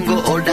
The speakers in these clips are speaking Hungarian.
all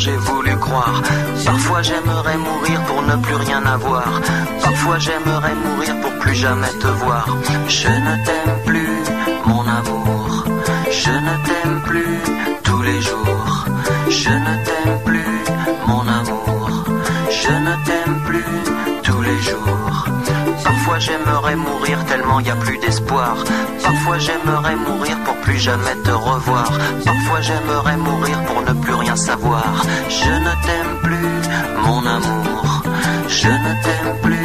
J'ai voulu croire. Parfois j'aimerais mourir pour ne plus rien avoir. Parfois j'aimerais mourir pour plus jamais te voir. Je ne t'aime plus, mon amour. Je ne t'aime plus tous les jours. Je ne j'aimerais mourir tellement y a plus d'espoir. Parfois j'aimerais mourir pour plus jamais te revoir. Parfois j'aimerais mourir pour ne plus rien savoir. Je ne t'aime plus, mon amour. Je ne t'aime plus,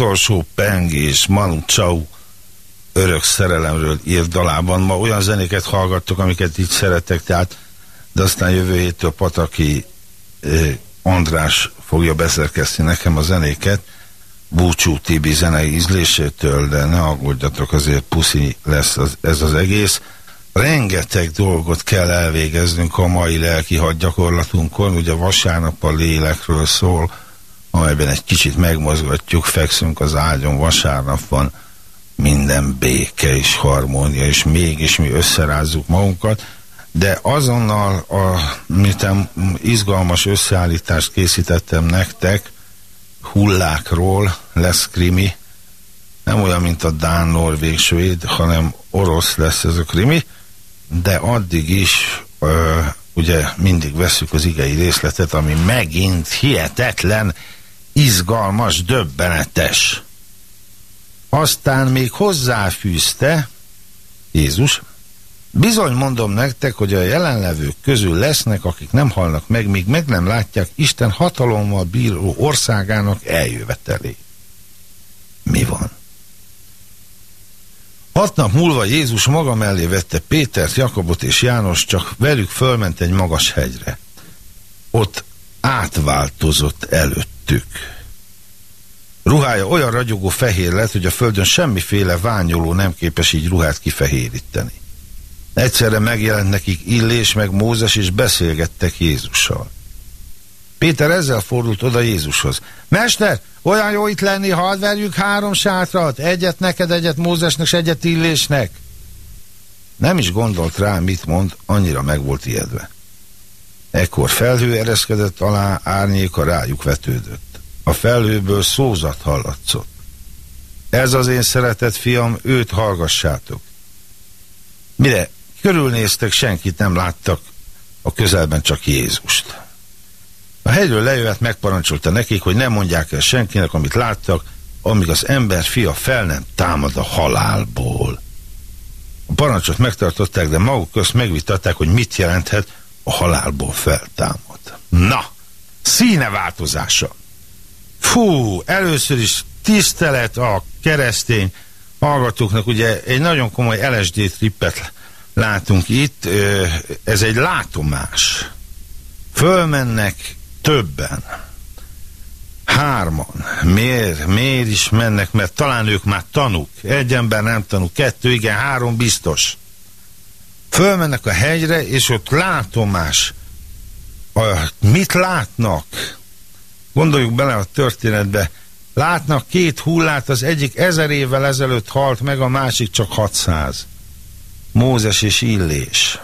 utolsó pengés, Manu Chao örök szerelemről írt dalában. Ma olyan zenéket hallgattok, amiket így szeretek, tehát, de aztán jövő héttől Pataki eh, András fogja beszerkeszteni nekem a zenéket, búcsú Tibi zenei ízlésétől, de ne aggódjatok, azért puszi lesz az, ez az egész. Rengeteg dolgot kell elvégeznünk a mai lelki hadgyakorlatunkon, ugye vasárnap a lélekről szól, amelyben egy kicsit megmozgatjuk, fekszünk az ágyon, vasárnap van minden béke és harmónia, és mégis mi összerázzuk magunkat, de azonnal, a, miután izgalmas összeállítást készítettem nektek, hullákról lesz krimi, nem olyan, mint a Dán, Norvég, Svéd, hanem orosz lesz ez a krimi, de addig is ö, ugye mindig veszük az igei részletet, ami megint hihetetlen, izgalmas, döbbenetes. Aztán még hozzáfűzte Jézus, bizony mondom nektek, hogy a jelenlevők közül lesznek, akik nem halnak meg, míg meg nem látják Isten hatalommal bíró országának eljövetelé. Mi van? Hat nap múlva Jézus maga mellé vette Pétert, Jakobot és János, csak velük fölment egy magas hegyre. Ott átváltozott előttük. Ruhája olyan ragyogó fehér lett, hogy a földön semmiféle ványoló nem képes így ruhát kifehéríteni. Egyszerre megjelent nekik Illés meg Mózes, és beszélgettek Jézussal. Péter ezzel fordult oda Jézushoz. Mester, olyan jó itt lenni, ha verjük három sátrat, egyet neked, egyet Mózesnek, és egyet Illésnek. Nem is gondolt rá, mit mond, annyira meg volt ijedve. Ekkor felhő ereszkedett alá, árnyéka rájuk vetődött. A felhőből szózat hallatszott. Ez az én szeretett fiam, őt hallgassátok. Mire körülnéztek, senkit nem láttak, a közelben csak Jézust. A hegyről lejövet megparancsolta nekik, hogy nem mondják el senkinek, amit láttak, amíg az ember fia fel nem támad a halálból. A parancsot megtartották, de maguk közt megvitatták, hogy mit jelenthet a halálból feltámad. Na, színe változása. Fú, először is tisztelet a keresztény hallgatóknak, ugye egy nagyon komoly LSD trippet látunk itt, ez egy látomás. Fölmennek többen. Hárman. Miért? Miért is mennek? Mert talán ők már tanúk. Egy ember nem tanúk. Kettő, igen, három biztos. Fölmennek a hegyre, és ott látomás. A, mit látnak? Gondoljuk bele a történetbe. Látnak két hullát, az egyik ezer évvel ezelőtt halt meg, a másik csak 600. Mózes és Illés.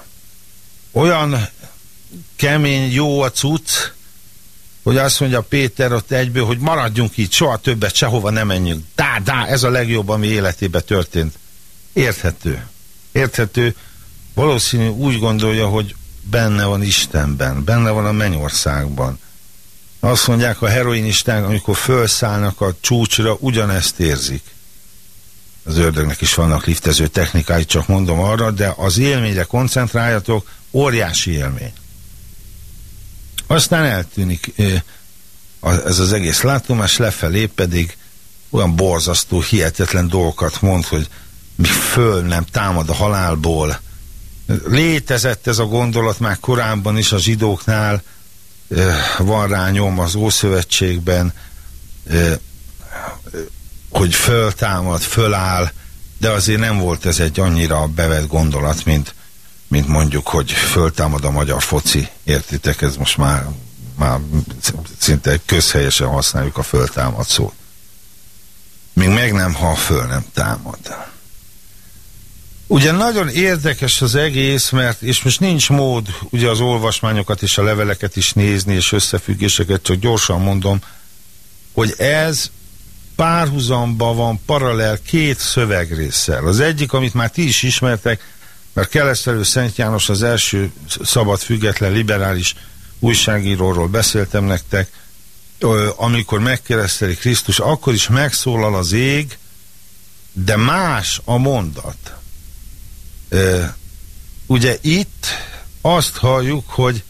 Olyan kemény, jó a cucc, hogy azt mondja Péter ott egyből, hogy maradjunk itt, soha többet sehova nem menjünk. Dá, dá, ez a legjobb, ami életében történt. Érthető. Érthető. Valószínű úgy gondolja, hogy benne van Istenben, benne van a mennyországban. Azt mondják a heroinisták, amikor felszállnak a csúcsra, ugyanezt érzik. Az ördögnek is vannak liftező technikái, csak mondom arra, de az élményre koncentráljatok, óriási élmény. Aztán eltűnik ez az egész látomás, lefelé pedig olyan borzasztó, hihetetlen dolgokat mond, hogy mi föl nem támad a halálból. Létezett ez a gondolat már korábban is a zsidóknál, van rá nyom az Ószövetségben, hogy föltámad, föláll, de azért nem volt ez egy annyira bevett gondolat, mint, mint mondjuk, hogy föltámad a magyar foci, értitek, ez most már, már szinte közhelyesen használjuk a föltámad szót. Még meg nem, ha föl nem támad. Ugye nagyon érdekes az egész, mert, és most nincs mód ugye az olvasmányokat és a leveleket is nézni, és összefüggéseket, csak gyorsan mondom, hogy ez párhuzamba van paralel két szövegrészsel. Az egyik, amit már ti is ismertek, mert Keresztelő Szent János az első szabad, független, liberális újságíróról beszéltem nektek, amikor megkereszteli Krisztus, akkor is megszólal az ég, de más a mondat. Ugye itt azt halljuk, hogy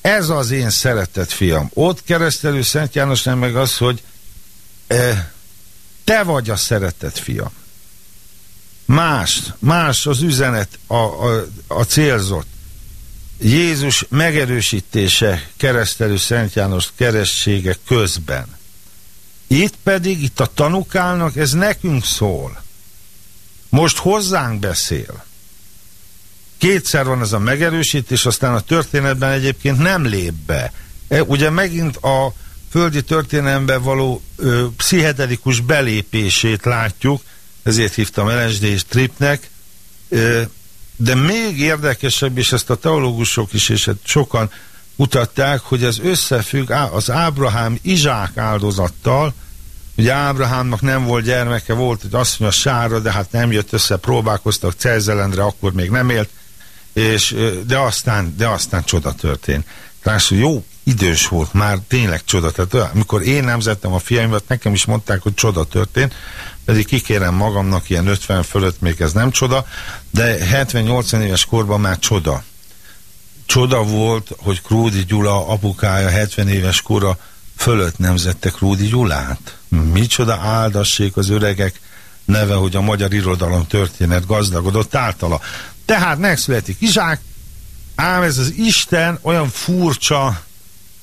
ez az én szeretett fiam. Ott keresztelő Szent Jánosnál meg az, hogy te vagy a szeretett fiam. Más, más az üzenet, a, a, a célzott. Jézus megerősítése keresztelő Szent János keressége közben. Itt pedig, itt a tanukálnak, ez nekünk szól. Most hozzánk beszél. Kétszer van ez a megerősítés, aztán a történetben egyébként nem lép be. E, ugye megint a földi történelemben való ö, pszichedelikus belépését látjuk, ezért hívtam LSD és tripnek, ö, de még érdekesebb, és ezt a teológusok is, és sokan mutatták, hogy ez összefügg az Ábrahám Izsák áldozattal, Ugye Ábrahámnak nem volt gyermeke, volt egy asszony a sára, de hát nem jött össze, próbálkoztak Cerzelendre, akkor még nem élt, és, de aztán, de aztán csoda történt. Tehát jó idős volt, már tényleg csoda. Tehát amikor én nemzettem a fiaimat, nekem is mondták, hogy csoda történt, pedig kikérem magamnak, ilyen 50 fölött még ez nem csoda, de 70-80 éves korban már csoda. Csoda volt, hogy Krúdi Gyula apukája 70 éves kora fölött nemzettek Rúdi Gyulát. Micsoda áldassék az öregek neve, hogy a magyar irodalom történet gazdagodott általa. Tehát megszületik Izsák, ám ez az Isten olyan furcsa,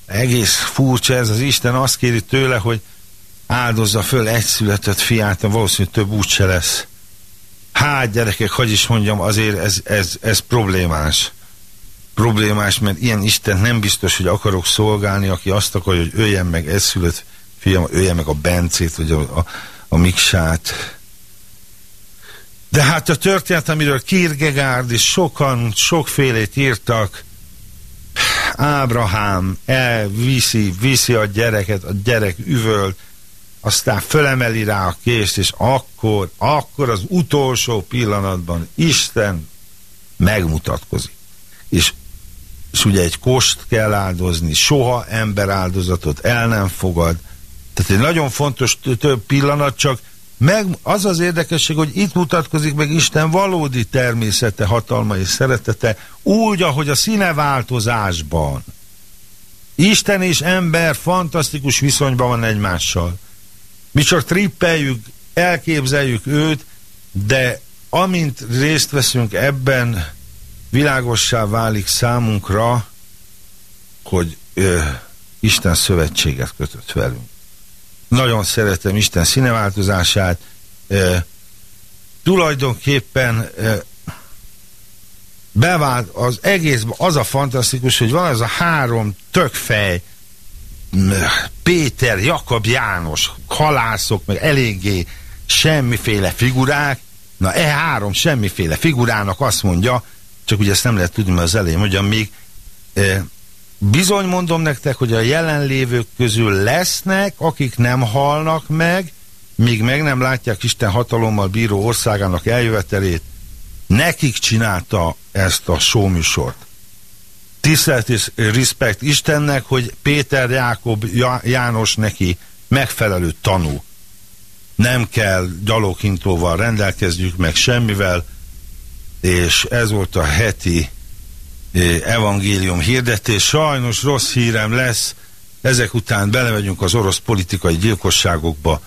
egész furcsa ez az Isten, azt kéri tőle, hogy áldozza föl egy született fiát, valószínűleg több úgyse lesz. Hát gyerekek, hogy is mondjam, azért ez, ez, ez problémás problémás, mert ilyen Isten nem biztos, hogy akarok szolgálni, aki azt akarja, hogy öljen meg eszülött fiam, öljen meg a Bencét, vagy a, a, a Miksát. De hát a történet, amiről Kierkegaard és sokan, sokfélét írtak, Ábrahám elviszi, viszi a gyereket, a gyerek üvölt, aztán fölemeli rá a kést, és akkor, akkor az utolsó pillanatban Isten megmutatkozik. És és ugye egy kost kell áldozni, soha ember áldozatot el nem fogad. Tehát egy nagyon fontos több pillanat, csak meg az az érdekesség, hogy itt mutatkozik meg Isten valódi természete, hatalma és szeretete, úgy, ahogy a színeváltozásban. Isten és ember fantasztikus viszonyban van egymással. Mi csak trippeljük, elképzeljük őt, de amint részt veszünk ebben, világossá válik számunkra, hogy ö, Isten szövetséget kötött velünk. Nagyon szeretem Isten színeváltozását. Ö, tulajdonképpen ö, bevált az egész, az a fantasztikus, hogy van az a három tökfej, Péter, Jakab János, halászok, meg eléggé semmiféle figurák, na e három semmiféle figurának azt mondja, csak ugye ezt nem lehet tudni, mert az elején mondjam, még e, bizony mondom nektek, hogy a jelenlévők közül lesznek, akik nem halnak meg, míg meg nem látják Isten hatalommal bíró országának eljövetelét, nekik csinálta ezt a showműsort. Tisztelt és respekt Istennek, hogy Péter Jákob János neki megfelelő tanú. Nem kell gyaloghintóval rendelkezjük meg semmivel, és ez volt a heti eh, evangélium hirdetés. Sajnos rossz hírem lesz, ezek után belevegyünk az orosz politikai gyilkosságokba,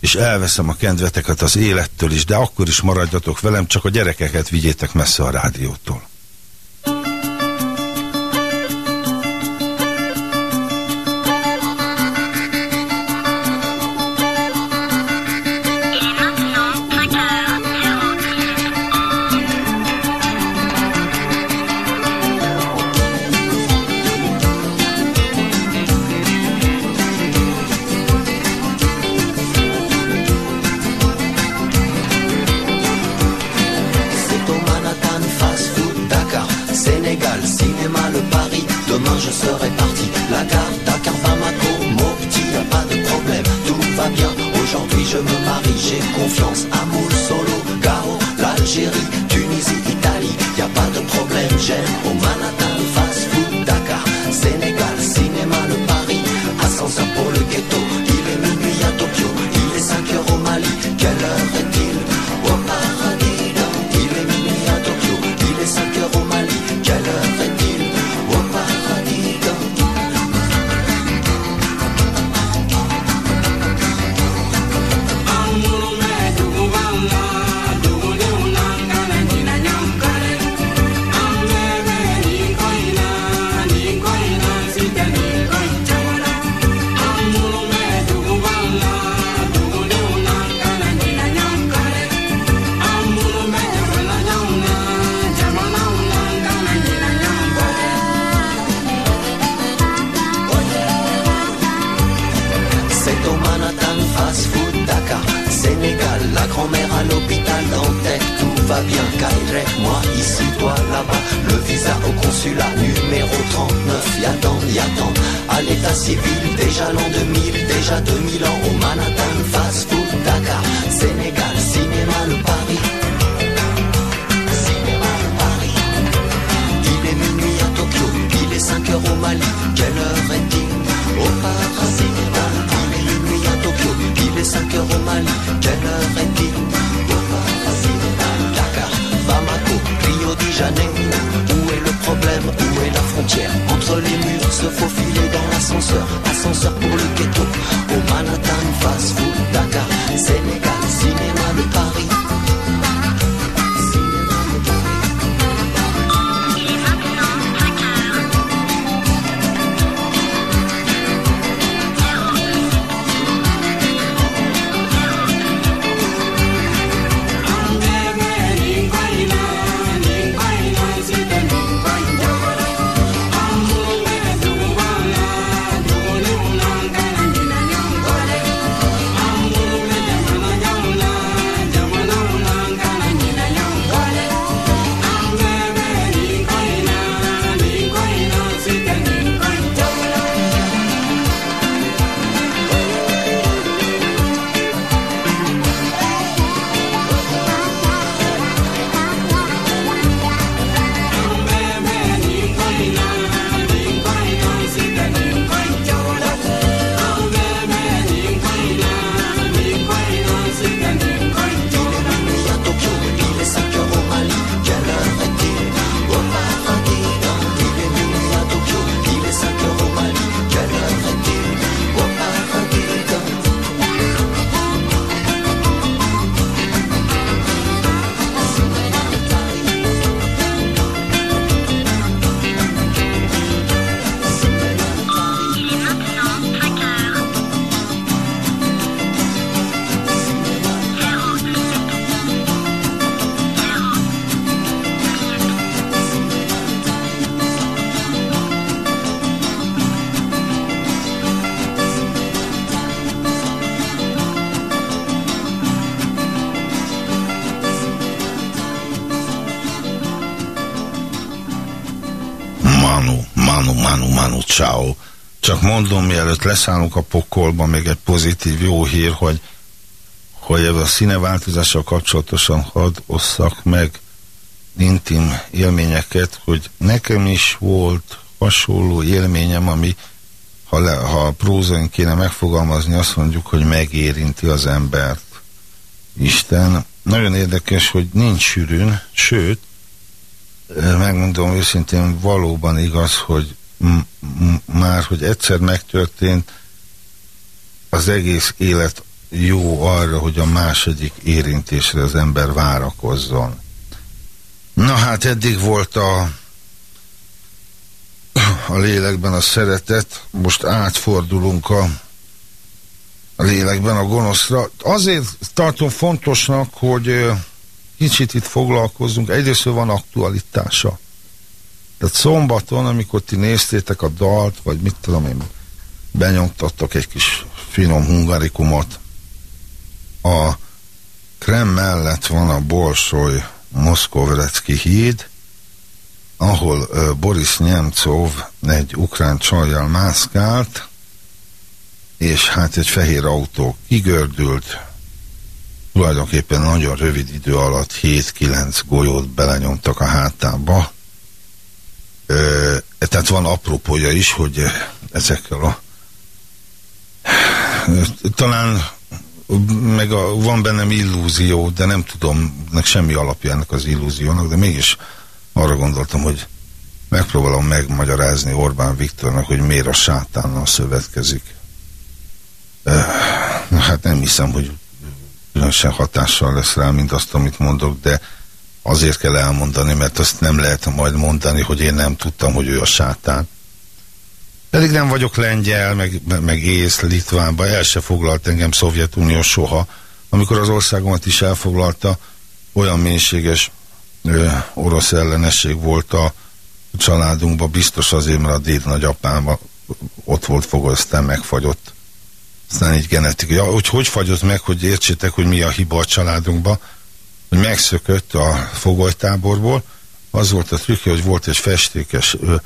és elveszem a kedveteket az élettől is, de akkor is maradjatok velem, csak a gyerekeket vigyétek messze a rádiótól. Mondom, mielőtt leszállunk a pokolba, még egy pozitív jó hír, hogy, hogy ebben a színeváltozással kapcsolatosan hadd osszak meg intim élményeket, hogy nekem is volt hasonló élményem, ami ha, le, ha prózain kéne megfogalmazni, azt mondjuk, hogy megérinti az embert. Isten. Nagyon érdekes, hogy nincs sűrűn, sőt, megmondom őszintén, valóban igaz, hogy már, hogy egyszer megtörtént, az egész élet jó arra, hogy a második érintésre az ember várakozzon. Na hát eddig volt a a lélekben a szeretet, most átfordulunk a, a lélekben a gonoszra. Azért tartom fontosnak, hogy kicsit itt foglalkozzunk. Egyrészt van aktualitása. Tehát szombaton, amikor ti néztétek a dalt, vagy mit tudom én, benyomtattak egy kis finom hungarikumot, a Krem mellett van a Bolsoly Moszkovrecki híd, ahol Boris Nemcov egy ukrán csajjal mászkált, és hát egy fehér autó kigördült, tulajdonképpen nagyon rövid idő alatt 7-9 golyót belenyomtak a hátába. Tehát van apropója is, hogy ezekkel a talán meg a, van bennem illúzió, de nem tudom, nek semmi alapja ennek az illúziónak, de mégis arra gondoltam, hogy megpróbálom megmagyarázni Orbán Viktornak, hogy miért a sátánnal szövetkezik. Hát nem hiszem, hogy különösen hatással lesz rá, mint azt, amit mondok, de azért kell elmondani, mert azt nem lehet majd mondani, hogy én nem tudtam, hogy ő a sátán. Pedig nem vagyok lengyel, meg, meg ész, Litvánba, el se foglalt engem Szovjetunió soha. Amikor az országomat is elfoglalta, olyan mélységes ö, orosz ellenesség volt a családunkban, biztos azért, mert a déd nagyapám ott volt fogva, aztán megfagyott. Aztán így genetikai. Ja, hogy hogy fagyott meg, hogy értsétek, hogy mi a hiba a családunkban, hogy megszökött a fogolytáborból, az volt a trükkje, hogy volt egy festékes ö,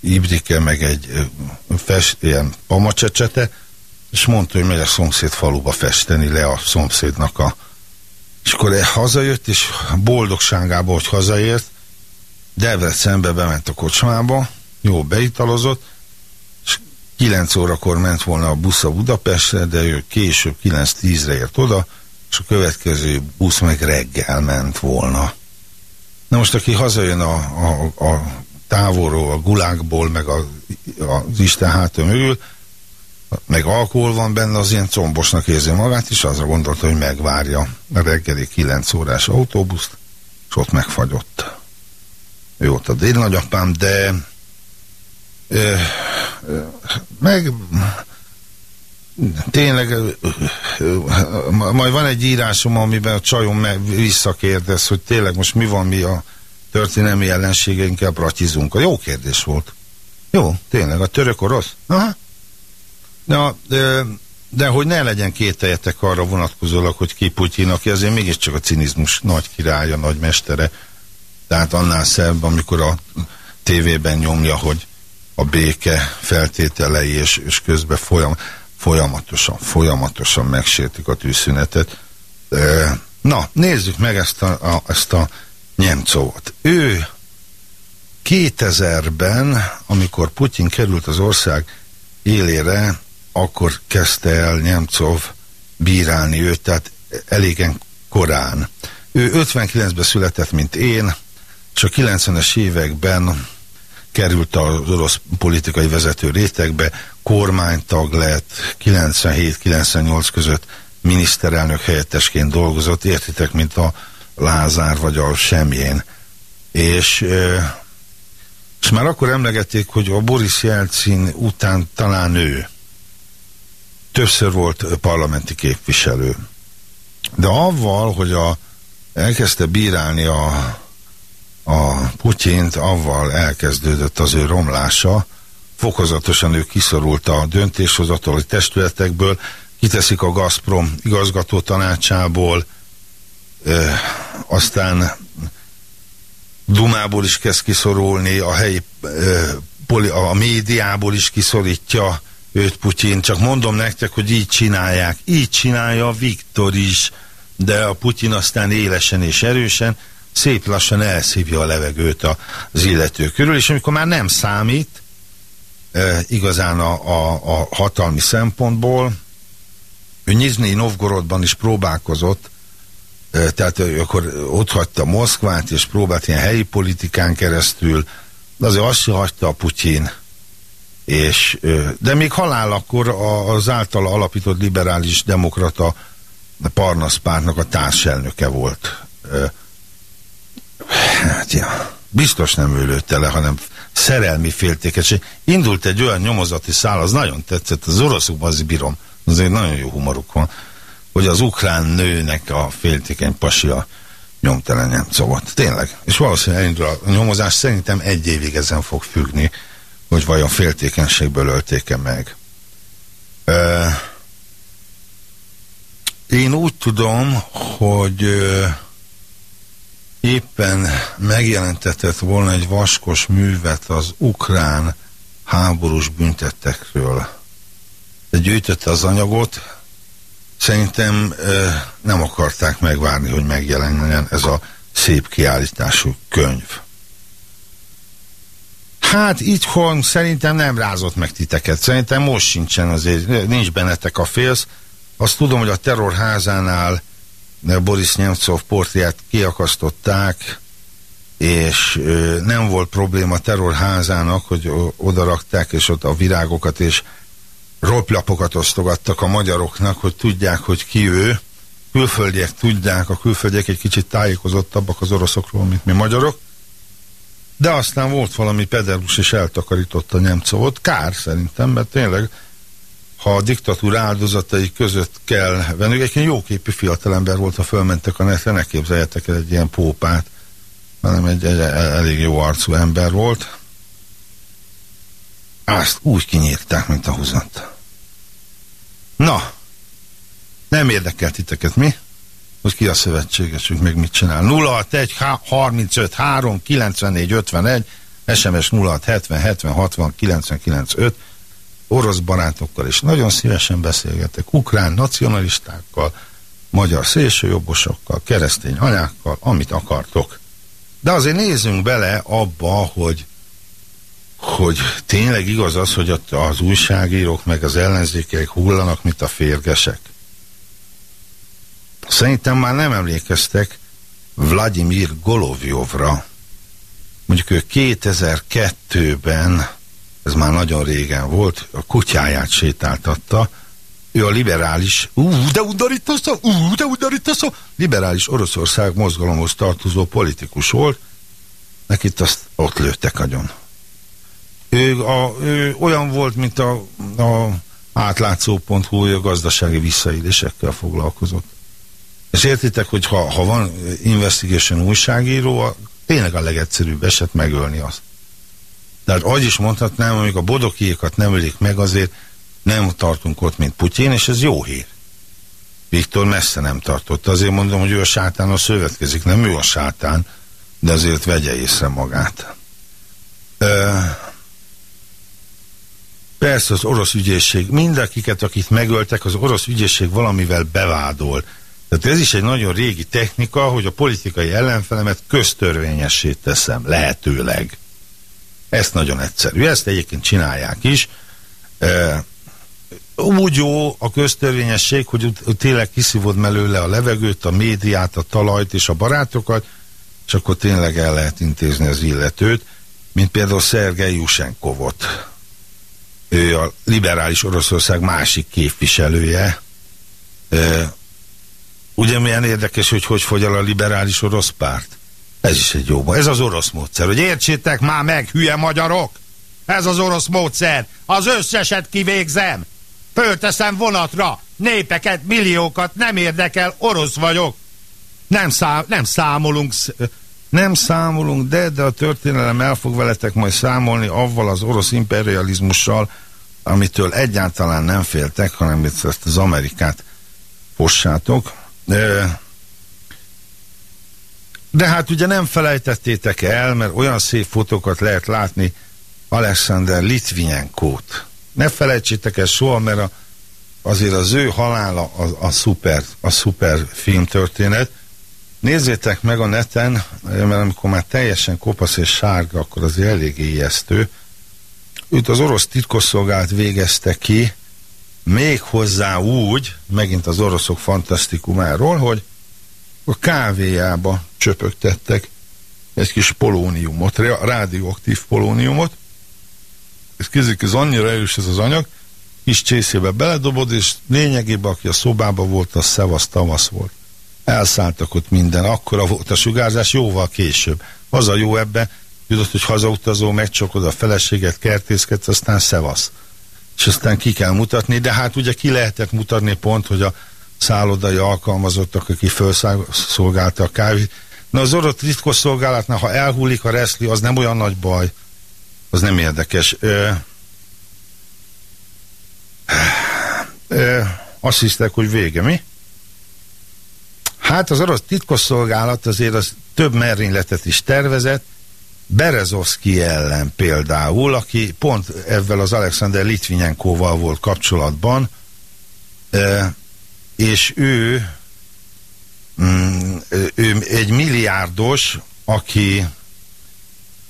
ibrike, meg egy fest, ilyen pamacsecsete, és mondta, hogy megy a szomszéd faluba festeni le a szomszédnak a... És akkor e hazajött, és boldogságába, hogy hazaért, Debrecenbe bement a kocsmába, jó beitalozott, és 9 órakor ment volna a busz a Budapestre, de ő később 9-10-re ért oda, és a következő busz meg reggel ment volna. Na most, aki hazajön a, a, a távolról, a gulákból, meg a, az Isten háta mögül, meg alkohol van benne, az ilyen combosnak érzi magát, és azra gondolta, hogy megvárja a reggeli 9 órás autóbuszt, és ott megfagyott. Ő ott a dédnagyapám, de ö, ö, meg tényleg majd van egy írásom, amiben a csajom visszakérdez, hogy tényleg most mi van, mi a történelmi ellenségeinkkel bratizunk. A jó kérdés volt. Jó, tényleg, a török orosz? Aha. Na, de, de hogy ne legyen kételjetek arra vonatkozólag, hogy ki Putyin, aki azért mégiscsak a cinizmus nagy királya, nagy mestere. Tehát annál szebb, amikor a tévében nyomja, hogy a béke feltételei, és, és közben folyam, folyamatosan, folyamatosan megsértik a tűzszünetet. Na, nézzük meg ezt a, a, ezt a Nyemcovot. Ő 2000-ben, amikor Putyin került az ország élére, akkor kezdte el Nyemcov bírálni őt, tehát elégen korán. Ő 59-ben született, mint én, és a 90-es években került az orosz politikai vezető rétegbe, kormánytag lett, 97-98 között miniszterelnök helyettesként dolgozott, értitek, mint a Lázár vagy a Semjén. És, és már akkor emlegették, hogy a Boris Jelcin után talán ő többször volt parlamenti képviselő. De avval, hogy a, elkezdte bírálni a, a Putyint, avval elkezdődött az ő romlása, fokozatosan ő kiszorult a döntéshozatali testületekből, kiteszik a Gazprom igazgató tanácsából, ö, aztán Dumából is kezd kiszorulni, a helyi ö, poli, a médiából is kiszorítja őt Putyin, csak mondom nektek, hogy így csinálják. Így csinálja Viktor is, de a Putyin aztán élesen és erősen szép lassan elszívja a levegőt az illető körül, és amikor már nem számít e, igazán a, a, a hatalmi szempontból, ő Nizhny Novgorodban is próbálkozott, e, tehát ő akkor ott hagyta Moszkvát, és próbált ilyen helyi politikán keresztül, de azért azt se hagyta a Putyin, és, de még halálakor az általa alapított liberális demokrata Parnasz pártnak a társelnöke volt. Hát, ja, biztos nem ő lőtte le, hanem szerelmi féltékesség. Indult egy olyan nyomozati szál, az nagyon tetszett, az oroszokban az bírom, azért nagyon jó humoruk van, hogy az ukrán nőnek a féltékeny pasia nyomtelen nem szovat. Tényleg. És valószínűleg elindul a nyomozás, szerintem egy évig ezen fog függni hogy vajon féltékenységből ölték-e meg. Uh, én úgy tudom, hogy uh, éppen megjelentetett volna egy vaskos művet az ukrán háborús büntettekről. Gyűjtötte az anyagot, szerintem nem akarták megvárni, hogy megjelenjen ez a szép kiállítású könyv. Hát itthon szerintem nem rázott meg titeket. Szerintem most sincsen azért, nincs bennetek a félsz. Azt tudom, hogy a terrorházánál Boris Nemcov portját kiakasztották, és nem volt probléma terrorházának, hogy oda rakták, és ott a virágokat és roplapokat osztogattak a magyaroknak, hogy tudják, hogy ki ő. Külföldiek tudják, a külföldiek egy kicsit tájékozottabbak az oroszokról, mint mi magyarok de aztán volt valami pederus, és eltakarította Nemcovot. Kár szerintem, mert tényleg, ha a diktatúra áldozatai között kell venni, egy jóképű fiatalember volt, ha fölmentek a netre, ne képzeljetek el egy ilyen pópát, hanem egy, egy elég jó arcú ember volt. Azt úgy kinyírták, mint a húzat. Na, nem érdekel titeket, mi? hogy ki a szövetségesünk, meg mit csinál. 061 35 3 94 51 SMS 06 70 70 60 99 5 orosz barátokkal, és nagyon szívesen beszélgetek ukrán nacionalistákkal, magyar szélsőjobbosokkal, keresztény anyákkal, amit akartok. De azért nézzünk bele abba, hogy hogy tényleg igaz az, hogy az újságírók meg az ellenzékek hullanak, mint a férgesek. Szerintem már nem emlékeztek Vladimir Golovjovra. Mondjuk ő 2002-ben, ez már nagyon régen volt, a kutyáját sétáltatta, ő a liberális, ú, de undarítaszó, ú, de undarítaszó, liberális Oroszország mozgalomhoz tartozó politikus volt, nekit azt ott lőttek agyon. Ő, a, ő olyan volt, mint a, a átlátszó.hu, a gazdasági visszaélésekkel foglalkozott. És értitek, hogy ha, ha van investigation újságíró, a, tényleg a legegyszerűbb eset megölni azt. Tehát ahogy is mondhatnám, amíg a bodokiékat nem ölik meg, azért nem tartunk ott, mint Putyin, és ez jó hír. Viktor messze nem tartott. Azért mondom, hogy ő a sátán a szövetkezik, nem ő a sátán, de azért vegye észre magát. Ö, persze az orosz ügyészség, mindakiket, akit megöltek, az orosz ügyészség valamivel bevádol. Tehát ez is egy nagyon régi technika, hogy a politikai ellenfelemet köztörvényessé teszem, lehetőleg. Ez nagyon egyszerű, ezt egyébként csinálják is. E, úgy jó a köztörvényesség, hogy tényleg kiszívod mellőle a levegőt, a médiát, a talajt és a barátokat, és akkor tényleg el lehet intézni az illetőt, mint például Szergei Jusenkovot. Ő a liberális Oroszország másik képviselője. E, ugye milyen érdekes, hogy hogy fogy el a liberális orosz párt? Ez is egy jó Ez az orosz módszer, hogy értsétek már meg, hülye magyarok! Ez az orosz módszer. Az összeset kivégzem. Fölteszem vonatra. Népeket, milliókat nem érdekel, orosz vagyok. Nem, szám, nem számolunk, nem számolunk, de, de a történelem el fog veletek majd számolni avval az orosz imperializmussal, amitől egyáltalán nem féltek, hanem ezt az Amerikát possátok. De hát ugye nem felejtettétek el, mert olyan szép fotókat lehet látni Alexander Litvinyenkót. Ne felejtsétek el soha, mert a, azért az ő halála a, a, szuper, a szuper filmtörténet. Nézzétek meg a neten, mert amikor már teljesen kopasz és sárga, akkor az elég ijesztő. Őt az orosz titkosszolgált végezte ki, még hozzá úgy, megint az oroszok fantasztikumáról, hogy a kávéjába csöpögtettek egy kis polóniumot, rádióaktív polóniumot. Ez kézik, ez annyira erős ez az anyag, kis csészébe beledobod, és lényegében, aki a szobában volt, az szevasz tavasz volt. Elszálltak ott minden, akkora volt a sugárzás, jóval később. Az a jó ebbe, tudod, hogy hazautazó, megcsokod a feleséget, kertészkedsz, aztán szevasz. És aztán ki kell mutatni, de hát ugye ki lehetett mutatni pont, hogy a szállodai alkalmazottak, aki felszolgálta a kávét. Na az orosz titkosszolgálatnál, ha elhullik a reszli, az nem olyan nagy baj. Az nem érdekes. Ö, ö, azt hisztek, hogy vége, mi? Hát az orosz titkosszolgálat azért az több merényletet is tervezett, Berezovszki ellen például, aki pont ezzel az Alexander Litvinyenkóval volt kapcsolatban, és ő, mm, ő egy milliárdos, aki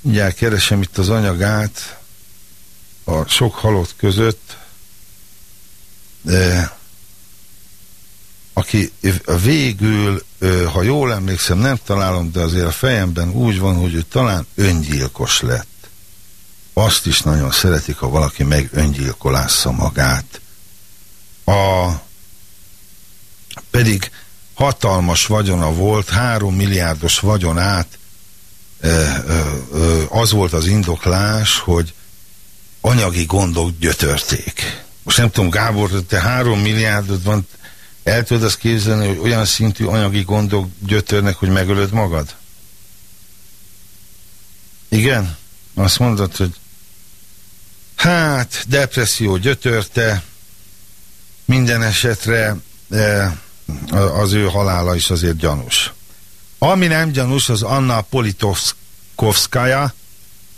ugye keresem itt az anyagát a sok halott között, de aki végül, ha jól emlékszem, nem találom, de azért a fejemben úgy van, hogy ő talán öngyilkos lett. Azt is nagyon szeretik, ha valaki meg öngyilkolásza magát. A pedig hatalmas vagyona volt, három milliárdos vagyonát, az volt az indoklás, hogy anyagi gondok gyötörték. Most nem tudom, Gábor, te három milliárdod van, el tudod azt képzelni, hogy olyan szintű anyagi gondok gyötörnek, hogy megölöd magad? Igen? Azt mondod, hogy hát, depresszió gyötörte, minden esetre eh, Az ő halála is azért gyanús. Ami nem gyanús, az Anna Politkovskaya,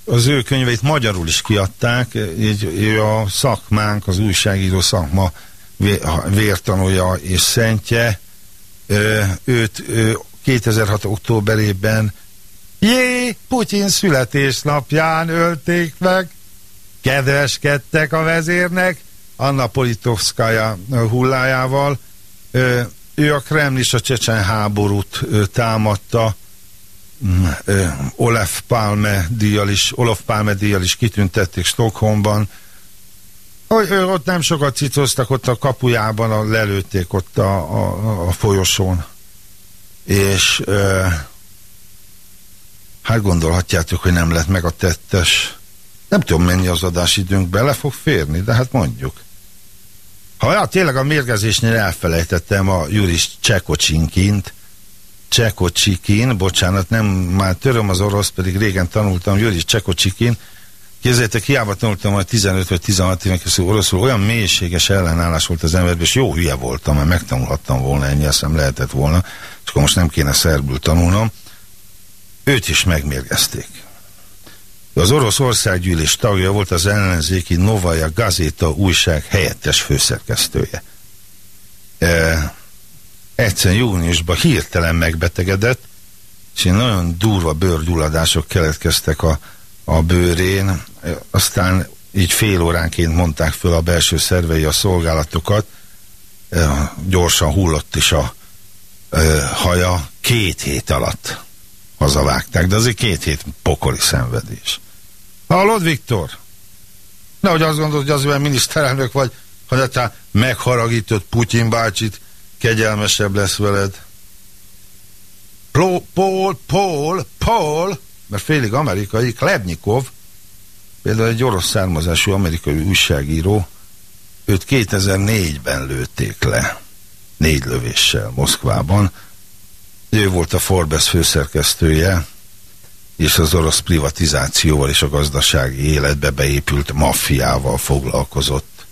az ő könyveit magyarul is kiadták, így ő a szakmánk, az újságíró szakma vé- vértanúja és szentje. Őt ö, 2006. októberében Jé, Putyin születésnapján ölték meg, kedveskedtek a vezérnek, Anna Politovskaya hullájával. Ő a Kreml is a csecsen háborút támadta, Mm, Olaf Palme díjjal is, Olaf Palme díjjal is kitüntették Stockholmban. Ott nem sokat cicoztak, ott a kapujában a, lelőtték ott a, a, a folyosón. És ö, hát gondolhatjátok, hogy nem lett meg a tettes. Nem tudom, mennyi az adásidőnk, bele fog férni, de hát mondjuk. Ha ja, tényleg a mérgezésnél elfelejtettem a Juris Csekocsinkint, Csekocsikin, bocsánat, nem, már töröm az orosz, pedig régen tanultam, Juris Csekocsikin, Képzeljétek, hiába tanultam majd 15 vagy 16 éven keresztül oroszul, olyan mélységes ellenállás volt az emberben, és jó hülye voltam, mert megtanulhattam volna, ennyi eszem lehetett volna, és akkor most nem kéne szerbül tanulnom. Őt is megmérgezték. Az orosz országgyűlés tagja volt az ellenzéki Novaja Gazeta újság helyettes főszerkesztője. E, egyszer júniusban hirtelen megbetegedett, és nagyon durva bőrgyulladások keletkeztek a, a bőrén, E, aztán így fél óránként mondták föl a belső szervei a szolgálatokat, e, gyorsan hullott is a e, haja, két hét alatt hazavágták, de azért két hét pokoli szenvedés. Hallod, Viktor? Nehogy azt gondolod, hogy az olyan miniszterelnök vagy, hogy te megharagított Putyin bácsit, kegyelmesebb lesz veled. Paul, Paul, Paul, Paul, mert félig amerikai, Klebnikov, például egy orosz származású amerikai újságíró, őt 2004-ben lőtték le, négy lövéssel Moszkvában. Ő volt a Forbes főszerkesztője, és az orosz privatizációval és a gazdasági életbe beépült maffiával foglalkozott.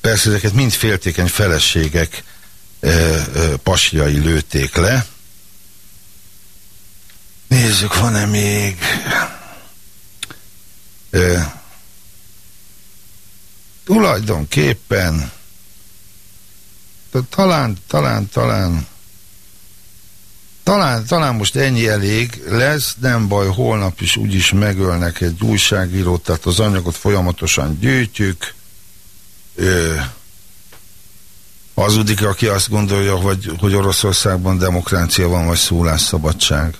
Persze ezeket mind féltékeny feleségek pasjai lőtték le. Nézzük, van-e még... Tulajdonképpen talán, talán, talán talán, talán most ennyi elég lesz, nem baj, holnap is úgyis megölnek egy újságírót, tehát az anyagot folyamatosan gyűjtjük. Ö, hazudik, aki azt gondolja, hogy, hogy Oroszországban demokrácia van, vagy szólásszabadság.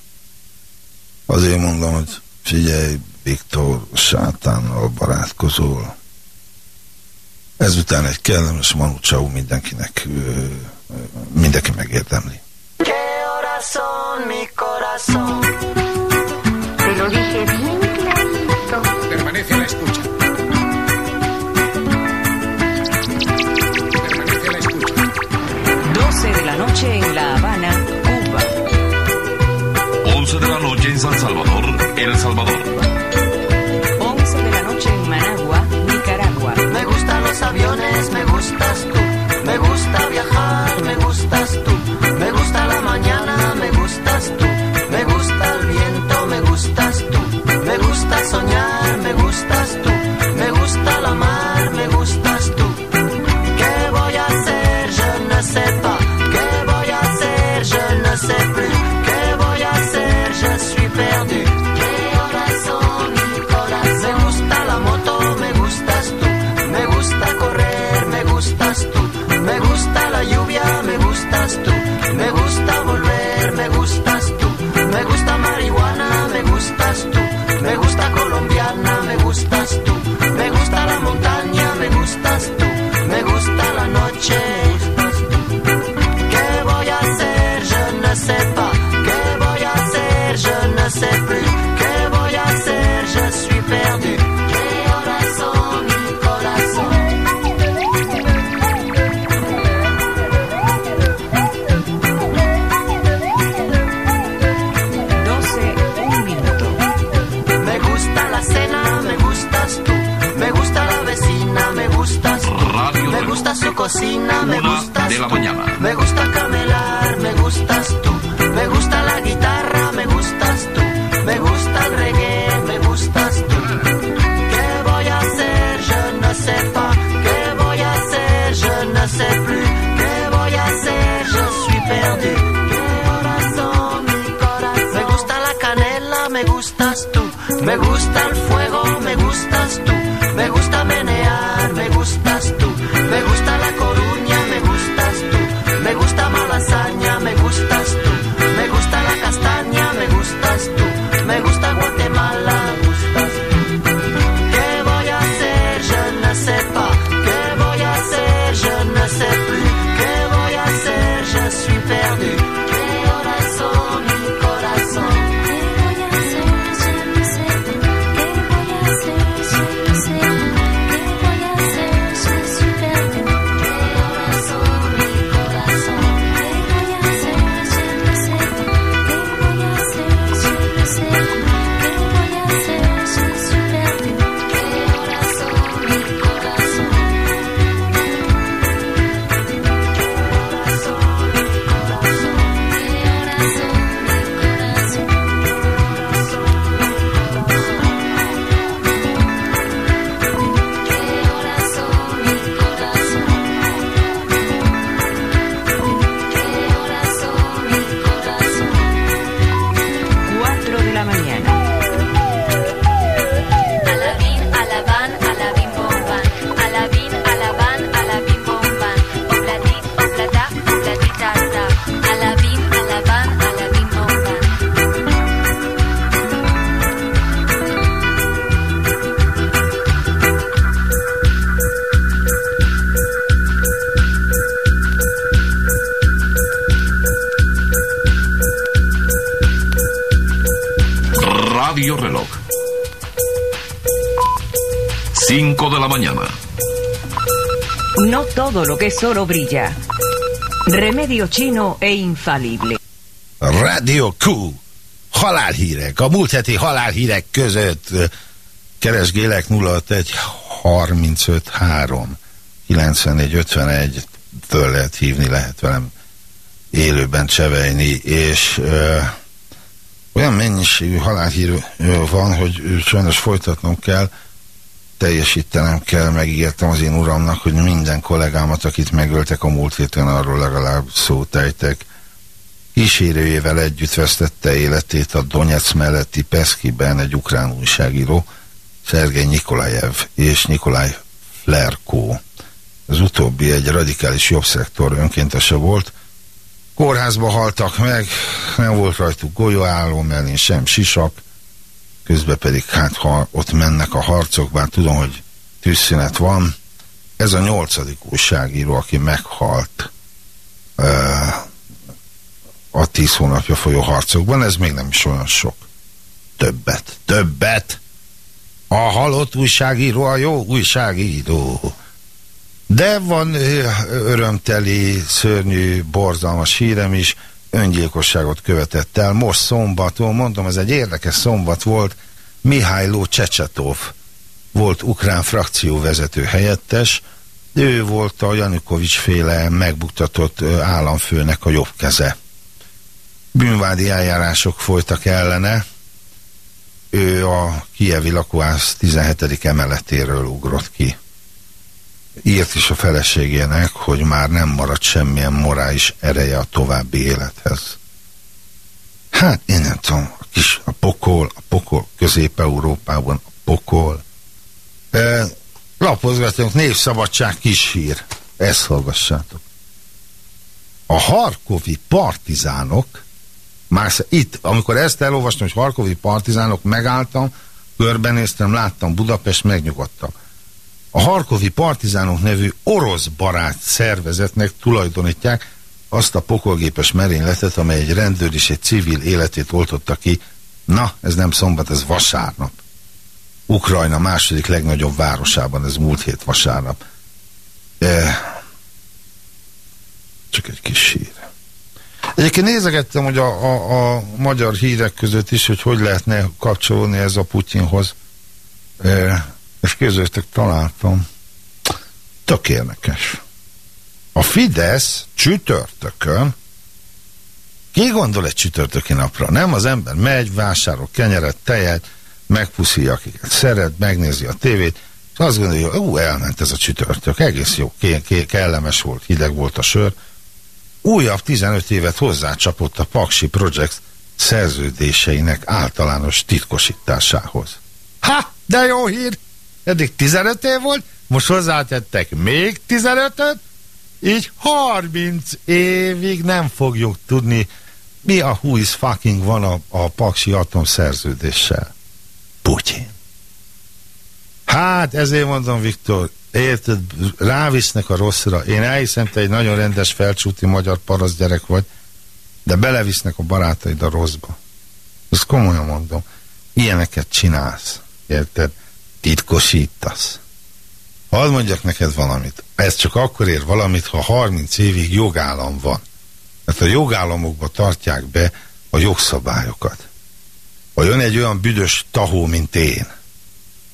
Azért mondom, hogy figyelj, Viktor, sátánnal barátkozol. Ezután egy kellemes Chao mindenkinek, ö, mindenki megérdemli. ¿Qué horas son, mi corazón? Te lo dije bien clarito. Permanece a la escucha. Permanece a la escucha. 12 de la noche en La Habana, Cuba. 11 de la noche en San Salvador, El Salvador. Soñar, me gustas. Me gusta camelar, me gustas tú. Me gusta la guitarra, me gustas tú. Me gusta el reggae, me gustas tú. ¿Qué voy a hacer? Je ne sais pas. ¿Qué voy a hacer? Je ne sais plus. ¿Qué voy a hacer? Je suis perdu. ¿Qué horas son, mi corazón? Me gusta la canela, me gustas tú. Me gusta el fuego, la mañana. No todo lo que es oro brilla. Remedio chino e infalible. Radio Q. Halálhírek. A múlt heti halálhírek között ö, keresgélek 061 35 3 94 51 föl lehet hívni, lehet velem élőben csevejni, és ö, olyan mennyiségű halálhír ö, van, hogy sajnos folytatnom kell, teljesítenem kell, megígértem az én uramnak, hogy minden kollégámat, akit megöltek a múlt héten, arról legalább szót ejtek. Kísérőjével együtt vesztette életét a Donetsz melletti Peszkiben egy ukrán újságíró, Szergej Nikolajev és Nikolaj Flerkó. Az utóbbi egy radikális jobbszektor önkéntese volt. Kórházba haltak meg, nem volt rajtuk golyóálló mellén sem sisak, közben pedig hát ha ott mennek a harcok, bár tudom, hogy tűzszünet van. Ez a nyolcadik újságíró, aki meghalt uh, a tíz hónapja folyó harcokban, ez még nem is olyan sok. Többet, többet! A halott újságíró a jó újságíró. De van örömteli, szörnyű, borzalmas hírem is, öngyilkosságot követett el. Most szombaton, mondom, ez egy érdekes szombat volt, Mihály Csecsetov volt ukrán frakcióvezető helyettes, ő volt a Janukovics féle megbuktatott államfőnek a jobb keze. Bűnvádi eljárások folytak ellene, ő a kievi lakóház 17. emeletéről ugrott ki. Írt is a feleségének, hogy már nem maradt semmilyen morális ereje a további élethez. Hát én nem tudom, a kis a pokol, a pokol, Közép-Európában a pokol. E, lapozgatunk, népszabadság kis hír. Ezt hallgassátok. A harkovi partizánok már itt, amikor ezt elolvastam, hogy harkovi partizánok, megálltam, körbenéztem, láttam Budapest, megnyugodtam. A harkovi partizánok nevű orosz barát szervezetnek tulajdonítják azt a pokolgépes merényletet, amely egy rendőr és egy civil életét oltotta ki. Na, ez nem szombat, ez vasárnap. Ukrajna második legnagyobb városában, ez múlt hét vasárnap. E, csak egy kis hír. Egyébként nézegettem, hogy a, a, a magyar hírek között is, hogy hogy lehetne kapcsolódni ez a Putyinhoz. E, és közöttek találtam. Tök érdekes. A Fidesz csütörtökön ki gondol egy csütörtöki napra? Nem az ember megy, vásárol kenyeret, tejet, megpuszilja, akiket szeret, megnézi a tévét, és azt gondolja, hogy ú, elment ez a csütörtök, egész jó, ké, kellemes volt, hideg volt a sör. Újabb 15 évet hozzácsapott a Paksi Project szerződéseinek általános titkosításához. Ha, de jó hír! Eddig 15 év volt, most hozzátettek még 15-öt, így 30 évig nem fogjuk tudni, mi a who is fucking van a, a Paksi atomszerződéssel. Putyin. Hát ezért mondom, Viktor, érted, rávisznek a rosszra. Én elhiszem, te egy nagyon rendes, felcsúti magyar parasz gyerek vagy, de belevisznek a barátaid a rosszba. Ezt komolyan mondom. Ilyeneket csinálsz. Érted? Titkosítasz. Hadd mondjak neked valamit. Ez csak akkor ér valamit, ha 30 évig jogállam van. Mert a jogállamokba tartják be a jogszabályokat. Ha jön egy olyan büdös tahó, mint én,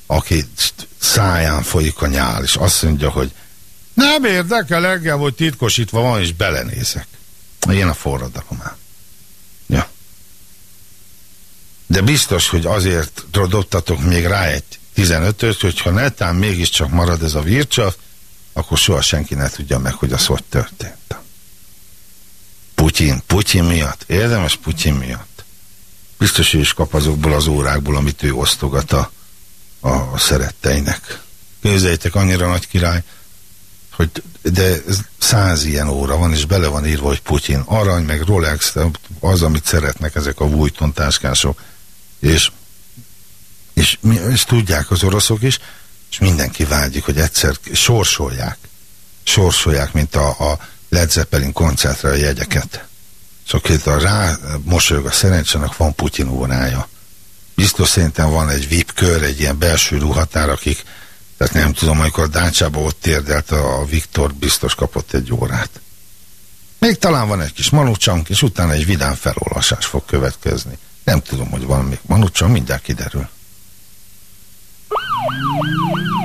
aki száján folyik a nyál, és azt mondja, hogy nem érdekel engem, hogy titkosítva van, és belenézek. Ilyen a forradalom ám. Ja. De biztos, hogy azért dobtatok még rá egy 15-öt, hogyha netán mégiscsak marad ez a vircsa, akkor soha senki ne tudja meg, hogy az hogy történt. Putyin, Putyin miatt, érdemes Putyin miatt. Biztos, hogy is kap azokból az órákból, amit ő osztogat a, a szeretteinek. Képzeljétek, annyira nagy király, hogy de száz ilyen óra van, és bele van írva, hogy Putyin, arany, meg Rolex, az, amit szeretnek ezek a táskások, és, és, és tudják az oroszok is, és mindenki vágyik, hogy egyszer sorsolják, sorsolják, mint a, a Led Zeppelin koncertre a jegyeket. Szóval a rá mosolyog a szerencsének van Putyin órája. Biztos szerintem van egy VIP kör, egy ilyen belső ruhatár, akik tehát nem tudom, amikor Dácsába ott térdelt a Viktor, biztos kapott egy órát. Még talán van egy kis manucsank, és utána egy vidám felolvasás fog következni. Nem tudom, hogy van még manucsang, mindjárt kiderül. Oh, my God.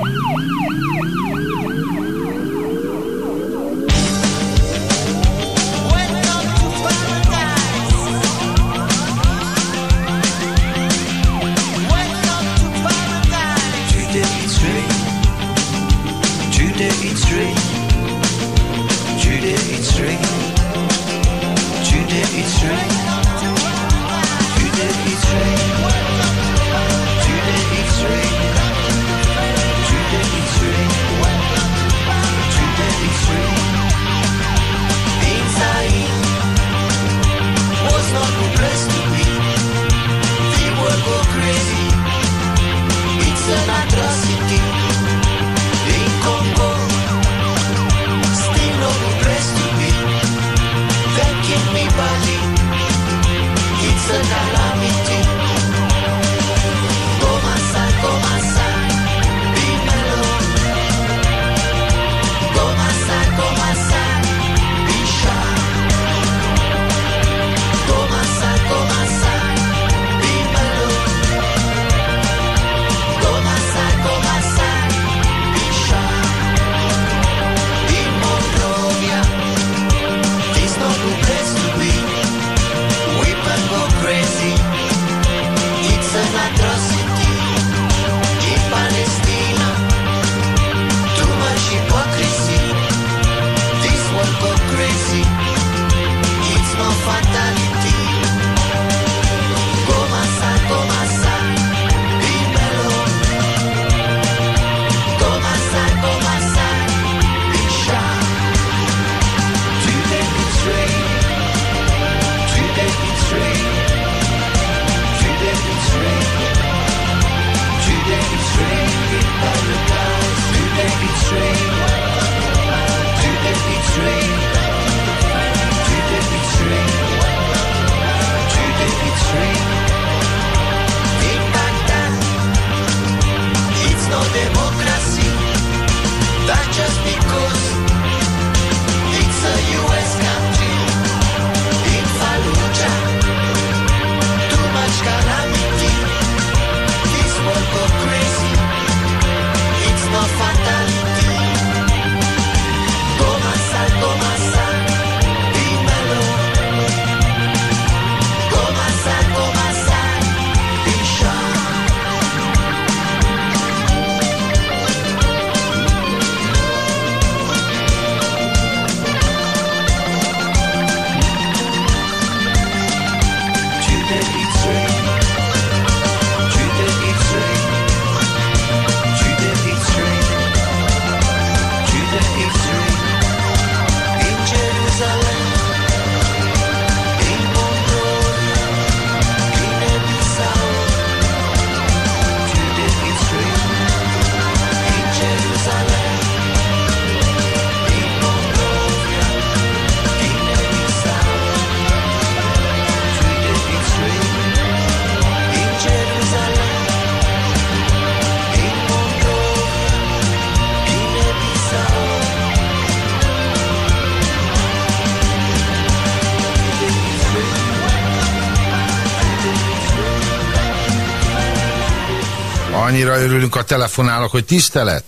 Annyira örülünk a telefonálok, hogy tisztelet.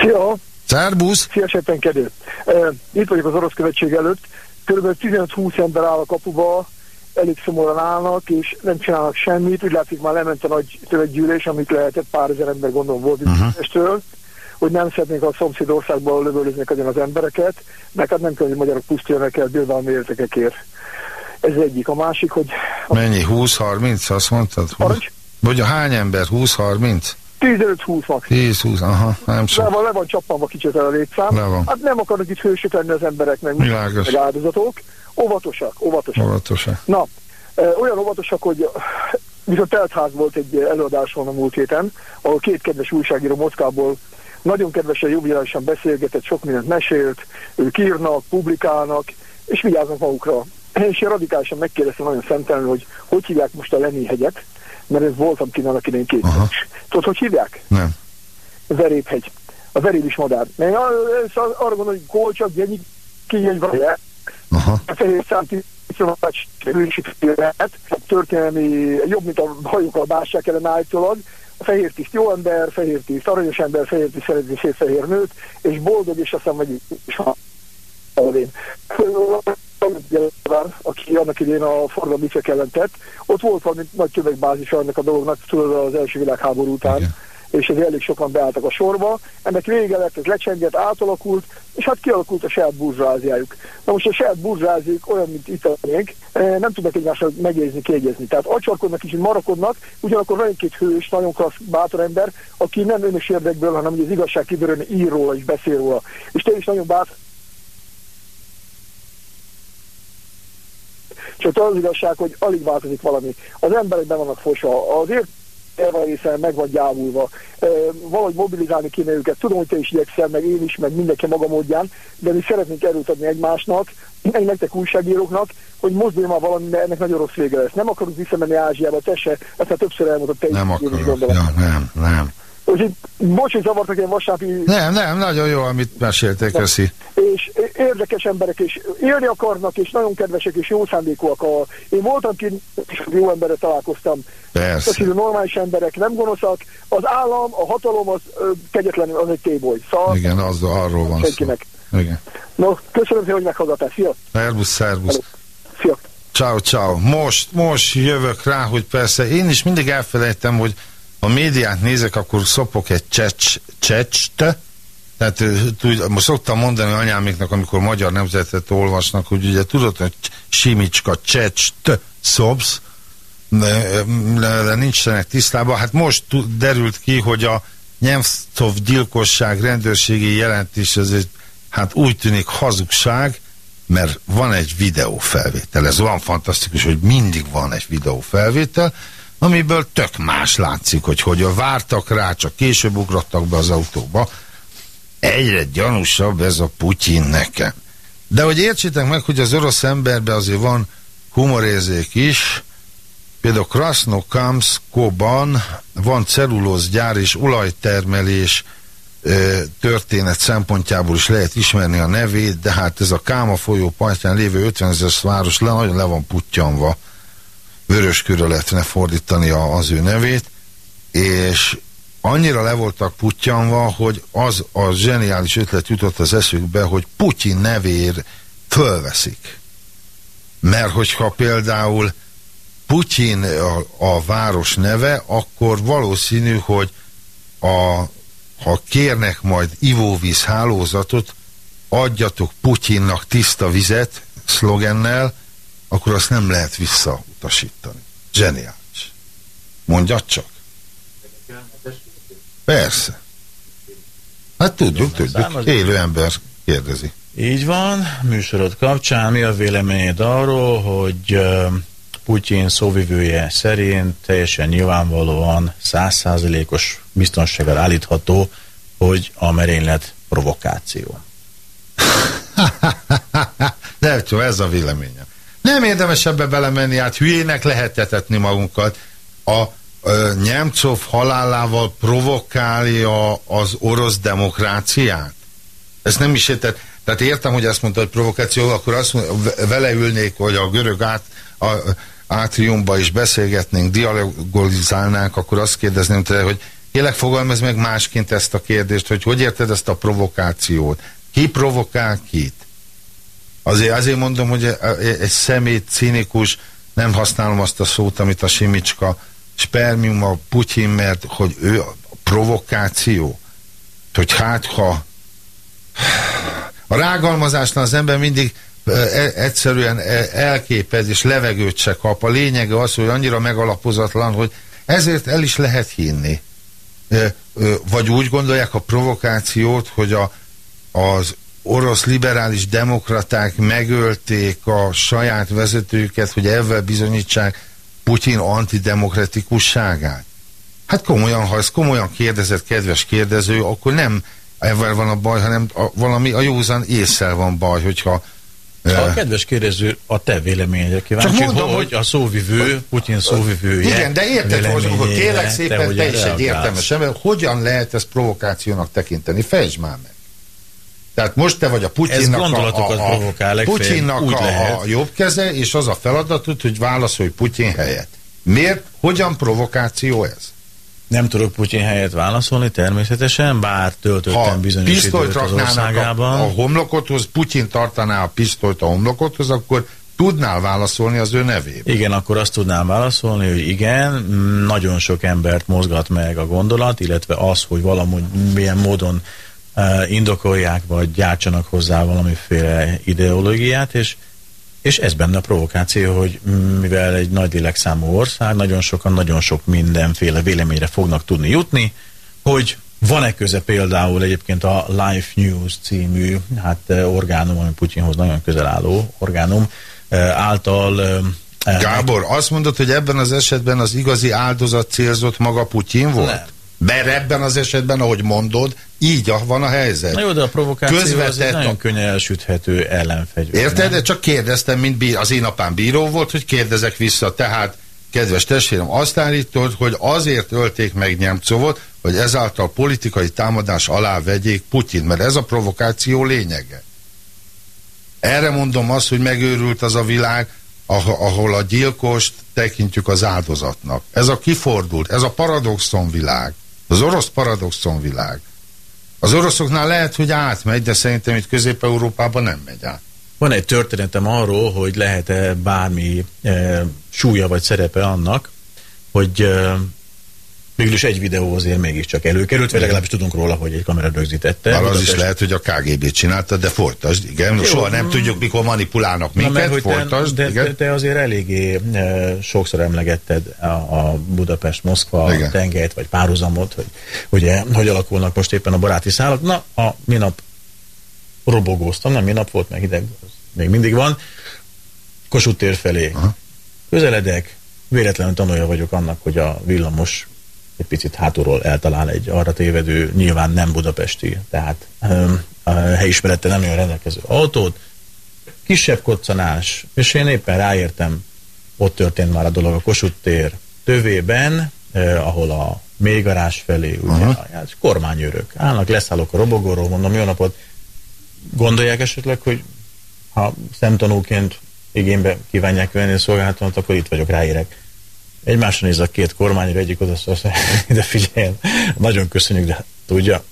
Szia! Szerbusz! Szia, Seppenkedő! Uh, itt vagyok az orosz követség előtt. Körülbelül 15-20 ember áll a kapuba, elég szomorúan állnak, és nem csinálnak semmit. Úgy látszik, már lement a nagy tömeggyűlés, amit lehetett, pár ezer ember gondolom volt Mhm. uh-huh. hogy nem szeretnék a szomszéd országból lövöldözni agyon az embereket, meg hát nem kell, hogy magyarok pusztuljanak el bőven értekekért. Ez egyik. A másik, hogy Mennyi? 20-30? Azt mondtad? 20? Vagy a hány ember? 20-30? 15-20 max. 10-20, aha, nem Le sok. van, le van csappanva kicsit el a létszám. Le van. Hát nem akarnak itt hősök lenni az emberek, meg, Világos. meg áldozatok. Óvatosak, óvatosak. Óvatosan. Na, olyan óvatosak, hogy viszont teltház volt egy előadáson a múlt héten, ahol két kedves újságíró Moszkából nagyon kedvesen, jobbirányosan beszélgetett, sok mindent mesélt, ők írnak, publikálnak, és vigyáznak magukra. És én radikálisan megkérdeztem nagyon szemtelenül, hogy hogy hívják most a Lenin hegyet, mert ez voltam kint annak idején két is. Tudod, hogy hívják? Nem. Veréphegy. A verélis madár. Mert én arra gondolom, hogy Kolcsak, Gyenyi, Kijegy van, Aha. a fehér számti lehet, történelmi, jobb, mint a hajók a bástyák ellen állítólag. A fehér tiszt jó ember, fehér tiszt aranyos ember, fehér tiszt szereti fehér nőt, és boldog, és aztán megy is van. Én. aki annak idén a forgalmi ellen tett, ott volt valami nagy tömegbázis ennek a dolognak, tudod, az első világháború után. Igen és ez elég sokan beálltak a sorba. Ennek vége lett, ez lecsengett, átalakult, és hát kialakult a saját burzsáziájuk. Na most a saját burzsázik olyan, mint itt a még, nem tudnak egymással megjegyezni, kiegyezni. Tehát acsarkodnak, kicsit marakodnak, ugyanakkor van egy-két hős, nagyon klassz, bátor ember, aki nem önös érdekből, hanem hogy az igazság kibőrön ír róla és beszél róla. És te is nagyon bátor, csak az igazság, hogy alig változik valami. Az emberekben vannak fosa. Azért elvarészen meg van gyávulva. E, valahogy mobilizálni kéne őket. Tudom, hogy te is igyekszel, meg én is, meg mindenki maga módján, de mi szeretnénk erőt adni egymásnak, meg nektek újságíróknak, hogy mozdulj már valami, mert ennek nagyon rossz vége lesz. Nem akarunk visszamenni Ázsiába, te se, ezt már többször elmondott te Nem is, is akarok. Ja, nem, nem. Úgyhogy bocs, hogy zavartak ilyen vasárnapi Nem, nem, nagyon jó, amit meséltek, köszi. és érdekes emberek, és élni akarnak, és nagyon kedvesek, és jó szándékúak. A, én voltam kint, és jó emberre találkoztam. Persze. Köszönöm, normális emberek, nem gonoszak. Az állam, a hatalom az ö, kegyetlen, az egy téboly. Szóval Igen, az, arról van szó. senkinek. Igen. No, köszönöm szépen, hogy meghallgattál. Szia! Szervusz, szervusz. Szia! Ciao, ciao. Most, most jövök rá, hogy persze én is mindig elfelejtem, hogy ha médiát nézek, akkor szopok egy csecs, csecst, tehát tud, most szoktam mondani anyámiknak, amikor magyar nemzetet olvasnak, hogy ugye tudod, hogy simicska, csecst, szobsz, de, de, nincsenek tisztában. Hát most derült ki, hogy a Nyemsztov gyilkosság rendőrségi jelentés, ez egy, hát úgy tűnik hazugság, mert van egy videófelvétel. Ez olyan fantasztikus, hogy mindig van egy videófelvétel, amiből tök más látszik, hogy hogy vártak rá, csak később ugrottak be az autóba. Egyre gyanúsabb ez a Putyin nekem. De hogy értsétek meg, hogy az orosz emberben azért van humorérzék is, például Krasnokamskóban van cellulózgyár és olajtermelés történet szempontjából is lehet ismerni a nevét, de hát ez a Káma folyó partján lévő 50 ezeres város le, nagyon le van puttyanva, vörös körül lehetne fordítani az ő nevét, és annyira le voltak puttyanva, hogy az a zseniális ötlet jutott az eszükbe, hogy Putyin nevér fölveszik. Mert hogyha például Putyin a, a város neve, akkor valószínű, hogy a, ha kérnek majd ivóvíz hálózatot, adjatok Putyinnak tiszta vizet szlogennel, akkor azt nem lehet visszautasítani. Zseniális. Mondjad csak. Persze. Hát tudjuk, tudjuk. Élő ember kérdezi. Így van, műsorod kapcsán mi a véleményed arról, hogy Putyin szóvivője szerint teljesen nyilvánvalóan százszázalékos biztonsággal állítható, hogy a merénylet provokáció. De tudom, ez a véleményem. Nem érdemes ebbe belemenni, hát hülyének lehetetetni magunkat. A ö, Nemcov halálával provokálja az orosz demokráciát? Ezt nem is érted. Tehát értem, hogy azt mondta, hogy provokáció, akkor azt mondja, vele ülnék, hogy a görög át, a, átriumba is beszélgetnénk, dialogolizálnánk, akkor azt kérdezném tőle, hogy kérlek fogalmaz meg másként ezt a kérdést, hogy hogy érted ezt a provokációt? Ki provokál kit? Azért, azért mondom, hogy egy szemét, cinikus, nem használom azt a szót, amit a Simicska, spermium a Putyin, mert hogy ő a provokáció, hogy hát ha a rágalmazásnál az ember mindig e- egyszerűen e- elképez és levegőt se kap. A lényege az, hogy annyira megalapozatlan, hogy ezért el is lehet hinni. Vagy úgy gondolják a provokációt, hogy a, az orosz liberális demokraták megölték a saját vezetőket, hogy ezzel bizonyítsák Putyin antidemokratikusságát. Hát komolyan, ha ezt komolyan kérdezett kedves kérdező, akkor nem ezzel van a baj, hanem a, valami a józan észsel van baj, hogyha a kedves kérdező, a te véleményedre kíváncsi, Csak mondom, hogy a szóvivő, Putyin szóvivője. Igen, de érted, hogy akkor kérlek szépen, te, te is egy értelmes ember, hogyan lehet ezt provokációnak tekinteni? Fejtsd már meg. Tehát most te vagy a Putyinnak, a, a, a, Putyinnak a, a jobb keze, és az a feladatod, hogy válaszolj Putyin helyett. Miért? Hogyan provokáció ez? Nem tudok Putyin helyet válaszolni, természetesen, bár töltöttem ha bizonyos időt az országában. A, a homlokothoz, Putyin tartaná a pisztolyt a homlokothoz, akkor tudnál válaszolni az ő nevében. Igen, akkor azt tudnám válaszolni, hogy igen, nagyon sok embert mozgat meg a gondolat, illetve az, hogy valamúgy milyen módon indokolják, vagy gyártsanak hozzá valamiféle ideológiát, és és ez benne a provokáció, hogy mivel egy nagy lélekszámú ország, nagyon sokan, nagyon sok mindenféle véleményre fognak tudni jutni, hogy van-e köze például egyébként a Life News című hát eh, orgánum, ami Putyinhoz nagyon közel álló orgánum, eh, által eh, Gábor, azt mondod, hogy ebben az esetben az igazi áldozat célzott maga Putyin volt? Nem. Mert ebben az esetben, ahogy mondod, így van a helyzet. Na jó, de a provokáció Közvetett nagyon könnyen elsüthető ellenfegyver. Érted? De csak kérdeztem, mint bí az én apám bíró volt, hogy kérdezek vissza. Tehát, kedves testvérem, azt állítod, hogy azért ölték meg Nyemcovot, hogy ezáltal politikai támadás alá vegyék Putyin, mert ez a provokáció lényege. Erre mondom azt, hogy megőrült az a világ, ahol a gyilkost tekintjük az áldozatnak. Ez a kifordult, ez a paradoxon világ. Az orosz paradoxon világ. Az oroszoknál lehet, hogy átmegy, de szerintem itt Közép-Európában nem megy át. Van egy történetem arról, hogy lehet-e bármi e, súlya vagy szerepe annak, hogy e, Végül egy videó azért mégiscsak előkerült, vagy legalábbis tudunk róla, hogy egy kamera rögzítette. Már az is lehet, hogy a KGB csinálta, de folytasd, igen. Jó, Soha nem tudjuk, mikor manipulálnak minket, mert, hogy folytasd, te, igen. De te azért eléggé e, sokszor emlegetted a, a Budapest-Moszkva tengelyt, vagy párhuzamot, hogy ugye, hogy alakulnak most éppen a baráti szálak. Na, a minap robogóztam, nem minap volt, meg hideg, még mindig van, Kossuth tér felé. Aha. Közeledek, véletlenül tanulja vagyok annak, hogy a villamos egy picit hátulról eltalál egy arra tévedő, nyilván nem budapesti, tehát a helyismerete nem olyan rendelkező autót, kisebb koccanás, és én éppen ráértem, ott történt már a dolog a Kossuth tér tövében, eh, ahol a mélygarás felé, ugye, hát kormányőrök állnak, leszállok a robogóról, mondom, jó napot, gondolják esetleg, hogy ha szemtanúként igénybe kívánják venni a szolgálatomat, akkor itt vagyok, ráérek egymásra néz a két kormányra, egyik oda szóval, de figyeljen, nagyon köszönjük, de tudja,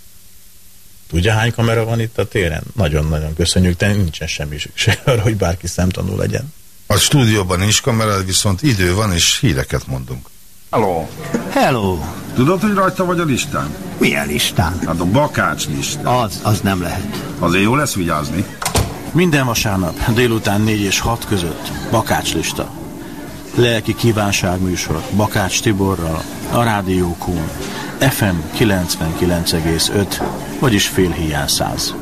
tudja hány kamera van itt a téren? Nagyon-nagyon köszönjük, de nincsen semmi szükség arra, hogy bárki szemtanú legyen. A stúdióban nincs kamera, viszont idő van, és híreket mondunk. Hello. Hello. Tudod, hogy rajta vagy a listán? Milyen listán? Hát a bakács listán. Az, az nem lehet. Azért jó lesz vigyázni. Minden vasárnap délután 4 és 6 között bakács lista lelki kívánság műsor Bakács Tiborral, a Rádió FM 99,5, vagyis fél hiány száz.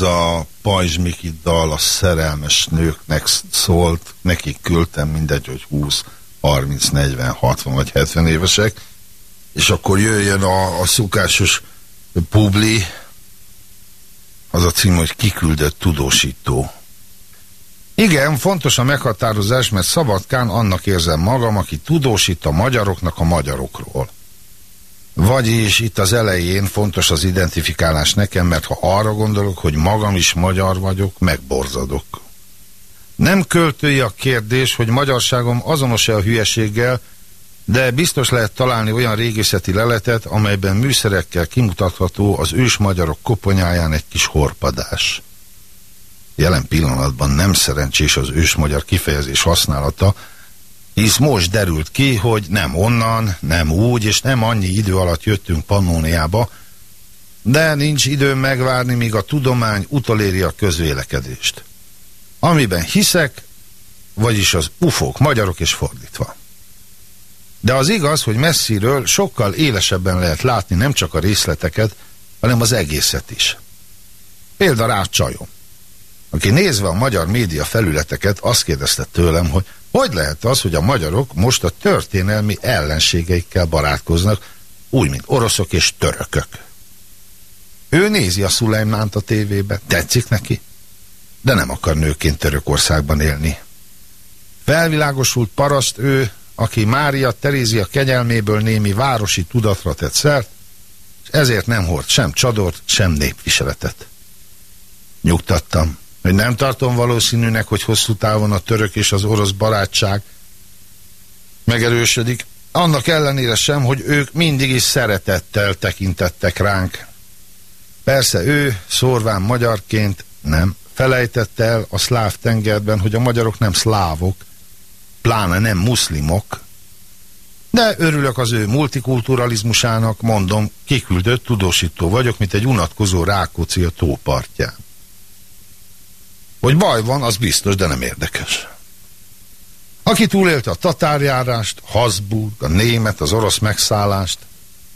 Ez a Pajzs Miki dal a szerelmes nőknek szólt, nekik küldtem mindegy, hogy 20, 30, 40, 60 vagy 70 évesek, és akkor jöjjön a, a szokásos publi, az a cím, hogy kiküldött tudósító. Igen, fontos a meghatározás, mert Szabadkán annak érzem magam, aki tudósít a magyaroknak a magyarokról. Vagyis itt az elején fontos az identifikálás nekem, mert ha arra gondolok, hogy magam is magyar vagyok, megborzadok. Nem költői a kérdés, hogy magyarságom azonos-e a hülyeséggel, de biztos lehet találni olyan régészeti leletet, amelyben műszerekkel kimutatható az ős magyarok koponyáján egy kis horpadás. Jelen pillanatban nem szerencsés az ősmagyar kifejezés használata, hisz most derült ki, hogy nem onnan, nem úgy, és nem annyi idő alatt jöttünk Pannóniába, de nincs időm megvárni, míg a tudomány utoléri a közvélekedést. Amiben hiszek, vagyis az ufók, magyarok és fordítva. De az igaz, hogy messziről sokkal élesebben lehet látni nem csak a részleteket, hanem az egészet is. Példa rá csajom, aki nézve a magyar média felületeket azt kérdezte tőlem, hogy hogy lehet az, hogy a magyarok most a történelmi ellenségeikkel barátkoznak, úgy, mint oroszok és törökök. Ő nézi a Szulajmánt a tévébe, tetszik neki, de nem akar nőként Törökországban élni. Felvilágosult paraszt ő, aki Mária Terézia kegyelméből némi városi tudatra tett szert, és ezért nem hord sem csadort, sem népviseletet. Nyugtattam, hogy nem tartom valószínűnek, hogy hosszú távon a török és az orosz barátság megerősödik, annak ellenére sem, hogy ők mindig is szeretettel tekintettek ránk. Persze ő, szorván magyarként nem, felejtette el a szláv tengerben, hogy a magyarok nem szlávok, pláne nem muszlimok, de örülök az ő multikulturalizmusának, mondom, kiküldött tudósító vagyok, mint egy unatkozó Rákóczi a tópartján. Hogy baj van, az biztos, de nem érdekes. Aki túlélte a tatárjárást, Habsburg, a német, az orosz megszállást,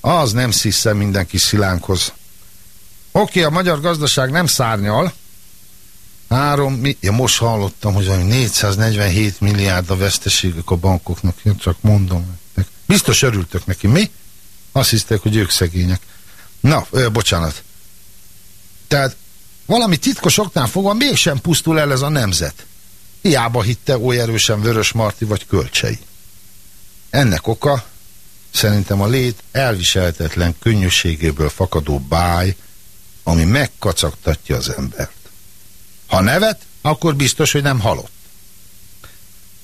az nem szisze mindenki szilánkhoz. Oké, a magyar gazdaság nem szárnyal, Három, mi, ja most hallottam, hogy valami 447 milliárd a veszteségek a bankoknak, én csak mondom nektek. Biztos örültök neki, mi? Azt hisztek, hogy ők szegények. Na, ö, bocsánat. Tehát valami titkos oknál fogva mégsem pusztul el ez a nemzet. Hiába hitte oly erősen Vörös Marti vagy Kölcsei. Ennek oka szerintem a lét elviselhetetlen könnyűségéből fakadó báj, ami megkacagtatja az embert. Ha nevet, akkor biztos, hogy nem halott.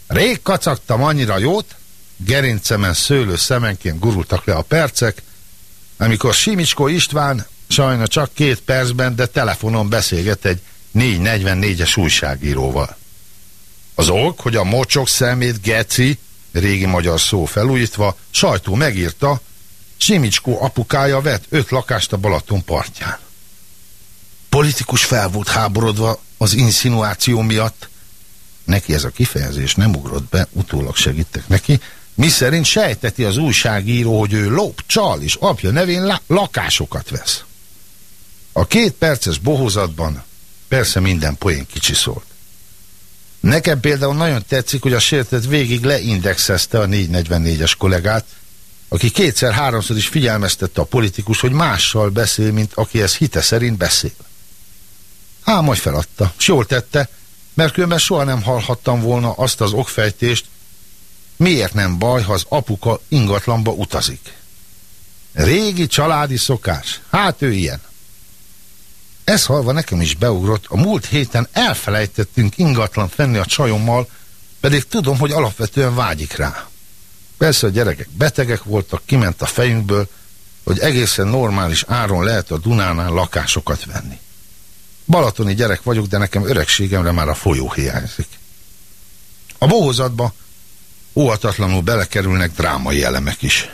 Rég kacagtam annyira jót, gerincemen szőlő szemenként gurultak le a percek, amikor Simicskó István sajna csak két percben, de telefonon beszélget egy 444-es újságíróval. Az ok, hogy a mocsok szemét geci, régi magyar szó felújítva, sajtó megírta, Simicskó apukája vett öt lakást a Balaton partján. Politikus fel volt háborodva az insinuáció miatt. Neki ez a kifejezés nem ugrott be, utólag segítek neki, mi szerint sejteti az újságíró, hogy ő lop, csal és apja nevén lakásokat vesz. A két perces bohózatban persze minden poén kicsi szólt. Nekem például nagyon tetszik, hogy a sértet végig leindexezte a 444-es kollégát, aki kétszer-háromszor is figyelmeztette a politikus, hogy mással beszél, mint aki ez hite szerint beszél. Ám majd feladta, s jól tette, mert különben soha nem hallhattam volna azt az okfejtést, miért nem baj, ha az apuka ingatlanba utazik. Régi családi szokás, hát ő ilyen. Ez halva nekem is beugrott, a múlt héten elfelejtettünk ingatlant venni a csajommal, pedig tudom, hogy alapvetően vágyik rá. Persze a gyerekek betegek voltak, kiment a fejünkből, hogy egészen normális áron lehet a Dunánál lakásokat venni. Balatoni gyerek vagyok, de nekem öregségemre már a folyó hiányzik. A bohozatba óhatatlanul belekerülnek drámai elemek is.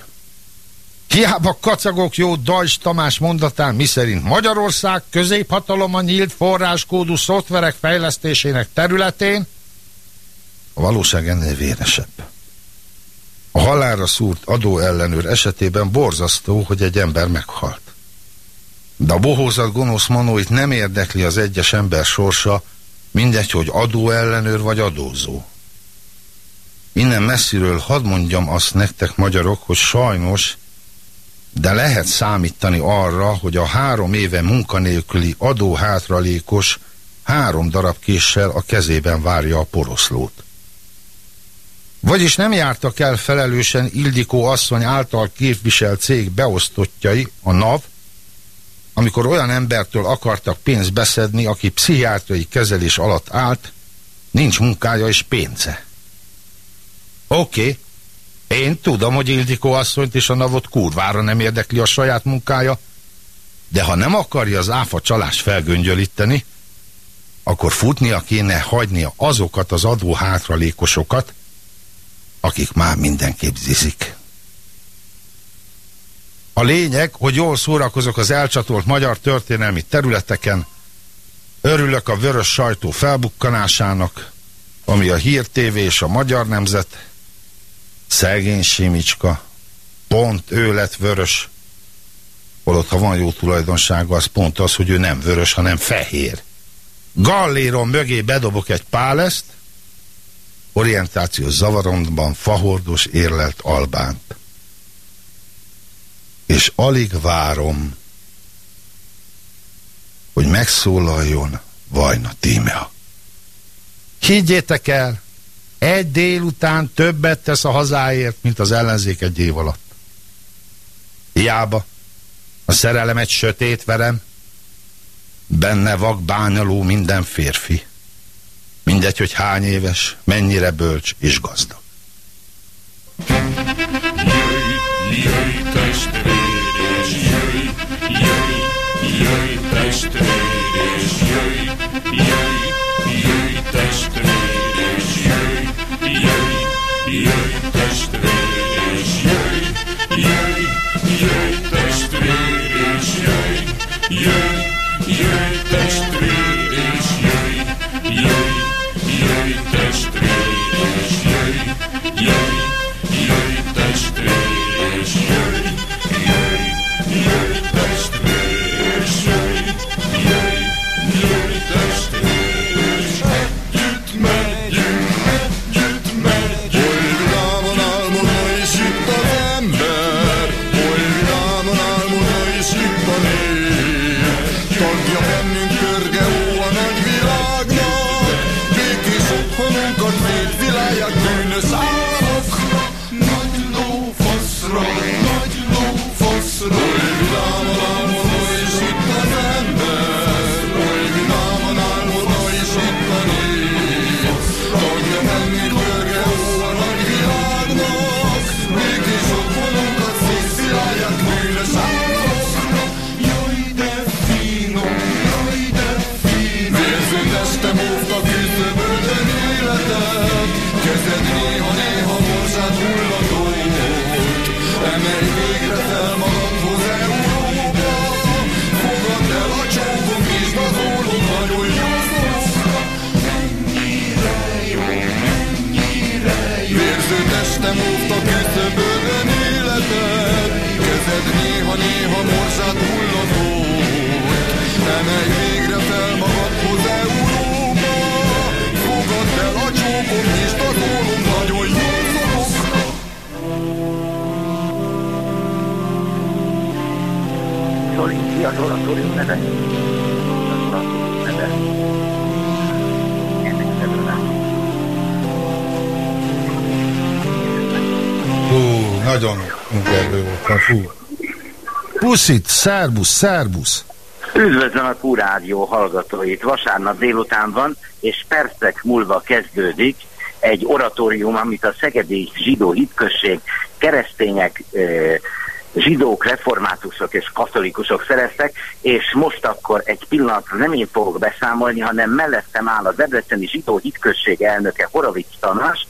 Hiába kacagok jó Dajs Tamás mondatán, miszerint Magyarország középhatalom nyílt forráskódú szoftverek fejlesztésének területén, a valóság ennél véresebb. A halálra szúrt adóellenőr esetében borzasztó, hogy egy ember meghalt. De a bohózat gonosz manóit nem érdekli az egyes ember sorsa, mindegy, hogy adó ellenőr vagy adózó. Innen messziről hadd mondjam azt nektek magyarok, hogy sajnos, de lehet számítani arra, hogy a három éve munkanélküli adóhátralékos három darab késsel a kezében várja a poroszlót. Vagyis nem jártak el felelősen Ildikó asszony által képviselt cég beosztottjai, a NAV, amikor olyan embertől akartak pénzt beszedni, aki pszichiátriai kezelés alatt állt, nincs munkája és pénze. Oké, okay. Én tudom, hogy Ildikó asszonyt és a navot kurvára nem érdekli a saját munkája, de ha nem akarja az áfa csalás felgöngyölíteni, akkor futnia kéne hagynia azokat az adó hátralékosokat, akik már mindenképp zizik. A lényeg, hogy jól szórakozok az elcsatolt magyar történelmi területeken, örülök a vörös sajtó felbukkanásának, ami a Hír TV és a Magyar Nemzet, szegény Simicska, pont ő lett vörös, holott ha van jó tulajdonsága, az pont az, hogy ő nem vörös, hanem fehér. Galléron mögé bedobok egy páleszt, orientációs zavaromban fahordos érlelt albánt. És alig várom, hogy megszólaljon Vajna Tímea. Higgyétek el, egy délután többet tesz a hazáért, mint az ellenzék egy év alatt. Hiába, a szerelem egy sötét verem, benne vakbányaló minden férfi. Mindegy, hogy hány éves, mennyire bölcs és gazdag. Jöjj, jöjj, testvér, és jöjj, jöjj, jöjj, testvér, és jöjj, Jej, jej też tryryś, jej, jej, jej też tryryś, jej, jej, jej. Szerbusz, szerbusz. Üdvözlöm a Q-rádió hallgatóit. Vasárnap délután van, és percek múlva kezdődik egy oratórium, amit a Szegedi Zsidó Hitközség keresztények, zsidók, reformátusok és katolikusok szereztek, és most akkor egy pillanatra nem én fogok beszámolni, hanem mellettem áll az Debreceni Zsidó Hitközség elnöke Horovics Tamás,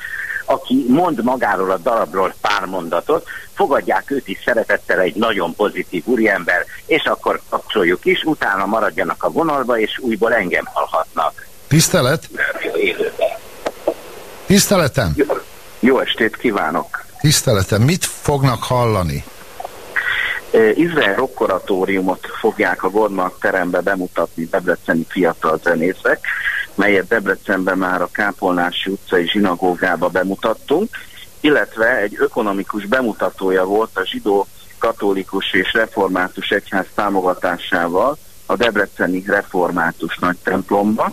aki mond magáról a darabról pár mondatot, fogadják őt is szeretettel egy nagyon pozitív úriember, és akkor kapcsoljuk is, utána maradjanak a vonalba, és újból engem hallhatnak. Tisztelet? Tiszteletem? Jó, jó estét kívánok! Tiszteletem, mit fognak hallani? Izrael rockoratóriumot fogják a Goldmark terembe bemutatni debreceni fiatal zenészek, melyet Debrecenben már a Kápolnási utcai zsinagógába bemutattunk, illetve egy ökonomikus bemutatója volt a zsidó katolikus és református egyház támogatásával a Debreceni református nagy templomba.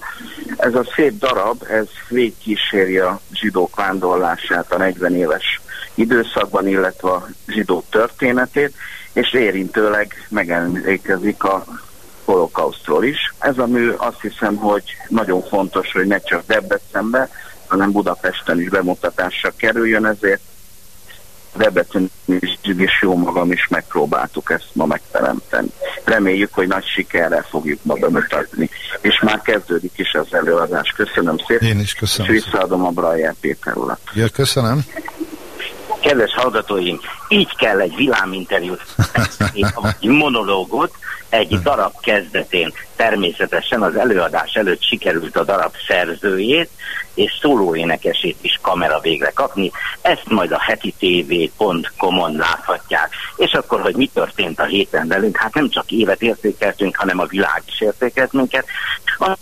Ez a szép darab, ez végkíséri a zsidók vándorlását a 40 éves időszakban, illetve a zsidók történetét, és érintőleg megemlékezik a holokausztról is. Ez a mű azt hiszem, hogy nagyon fontos, hogy ne csak Debrecenbe, hanem Budapesten is bemutatásra kerüljön, ezért Debrecen is, és jó magam is megpróbáltuk ezt ma megteremteni. Reméljük, hogy nagy sikerrel fogjuk ma bemutatni. És már kezdődik is az előadás. Köszönöm szépen. Én is köszönöm És visszaadom a Brajer Péter urat. Ja, köszönöm. Kedves hallgatóim, így kell egy villáminterjút, egy monológot, egy darab kezdetén. Természetesen az előadás előtt sikerült a darab szerzőjét és szólóénekesét is kamera végre kapni. Ezt majd a heti tv.com-on láthatják. És akkor, hogy mi történt a héten velünk, hát nem csak évet értékeltünk, hanem a világ is értékelt minket. A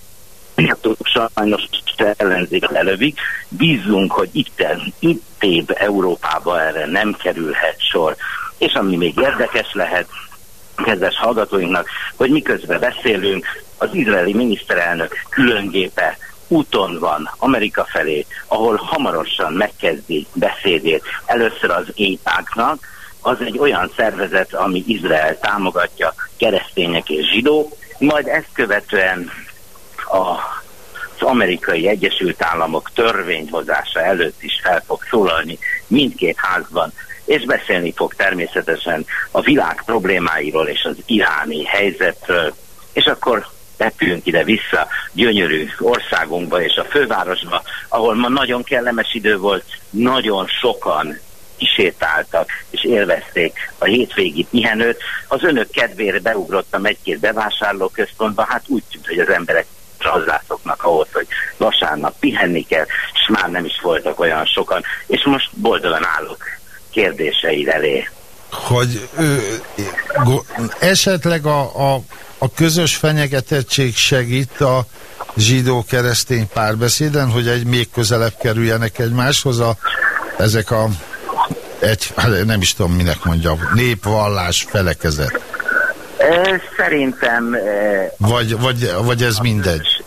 sajnos ellenzék lelövik. Bízunk, hogy itt, itt év Európába erre nem kerülhet sor. És ami még érdekes lehet, kedves hallgatóinknak, hogy miközben beszélünk, az izraeli miniszterelnök különgépe úton van Amerika felé, ahol hamarosan megkezdi beszédét. Először az épáknak, az egy olyan szervezet, ami Izrael támogatja, keresztények és zsidók, majd ezt követően a az amerikai Egyesült Államok törvényhozása előtt is fel fog szólalni mindkét házban, és beszélni fog természetesen a világ problémáiról és az iráni helyzetről, és akkor repüljünk ide vissza gyönyörű országunkba és a fővárosba, ahol ma nagyon kellemes idő volt, nagyon sokan kisétáltak és élvezték a hétvégi pihenőt. Az önök kedvére beugrottam egy-két bevásárlóközpontba, hát úgy tűnt, hogy az emberek hozzászoknak ahhoz, hogy vasárnap pihenni kell, és már nem is voltak olyan sokan, és most boldogan állok kérdéseid elé. Hogy ö, esetleg a, a, a közös fenyegetettség segít a zsidó-keresztény párbeszéden, hogy egy még közelebb kerüljenek egymáshoz a, ezek a egy, hát nem is tudom minek mondjam, népvallás felekezet. Szerintem... Vagy, vagy, vagy ez mindegy?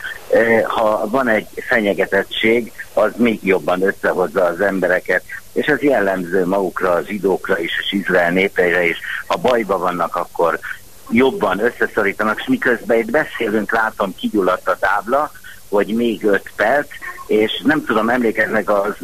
Ha van egy fenyegetettség, az még jobban összehozza az embereket, és ez jellemző magukra, az zsidókra is, és Izrael népeire is. Ha bajba vannak, akkor jobban összeszorítanak, és miközben itt beszélünk, látom, kigyulladt a tábla, hogy még öt perc, és nem tudom, emlékeznek az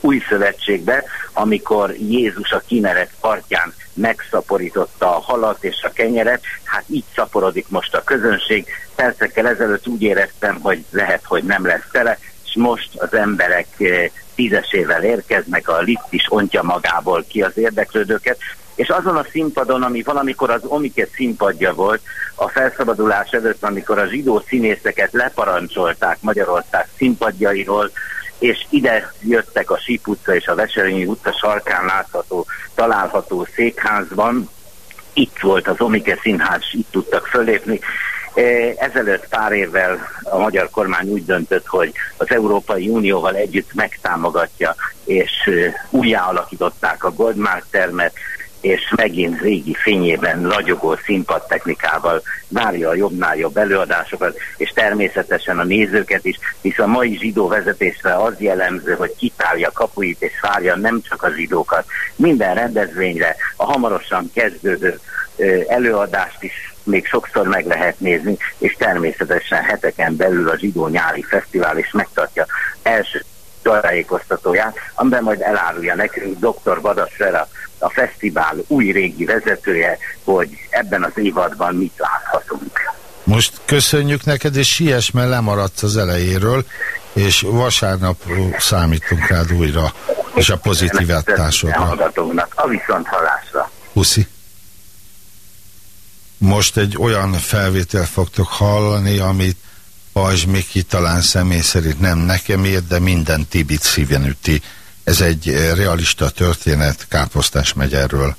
új szövetségbe, amikor Jézus a kineret partján megszaporította a halat és a kenyeret, hát így szaporodik most a közönség. Percekkel ezelőtt úgy éreztem, hogy lehet, hogy nem lesz tele, most az emberek eh, tízesével érkeznek, a lift is ontja magából ki az érdeklődőket, és azon a színpadon, ami valamikor az Omike színpadja volt, a felszabadulás előtt, amikor a zsidó színészeket leparancsolták Magyarország színpadjairól, és ide jöttek a Síp utca és a Veserényi utca sarkán látható, található székházban. Itt volt az Omike Színház, itt tudtak fölépni. E, ezelőtt pár évvel a magyar kormány úgy döntött, hogy az Európai Unióval együtt megtámogatja, és e, újjáalakították a Goldmark termet, és megint régi fényében ragyogó színpadtechnikával várja a jobbnál jobb előadásokat, és természetesen a nézőket is, hisz a mai zsidó vezetésre az jellemző, hogy kitálja kapuit és várja nem csak a zsidókat, minden rendezvényre, a hamarosan kezdődő előadást is még sokszor meg lehet nézni, és természetesen heteken belül a zsidó nyári fesztivál is megtartja első tájékoztatóját, amiben majd elárulja nekünk dr. Vadasfera, a fesztivál új-régi vezetője, hogy ebben az évadban mit láthatunk. Most köszönjük neked, és siess, mert lemaradsz az elejéről, és vasárnap számítunk rád újra, és a pozitív áttásodra. A viszont halásra. Puszi. Most egy olyan felvétel fogtok hallani, amit Pajzs Miki talán személy szerint nem nekem ér, de minden Tibit szíven üti. Ez egy realista történet Káposztás megyerről.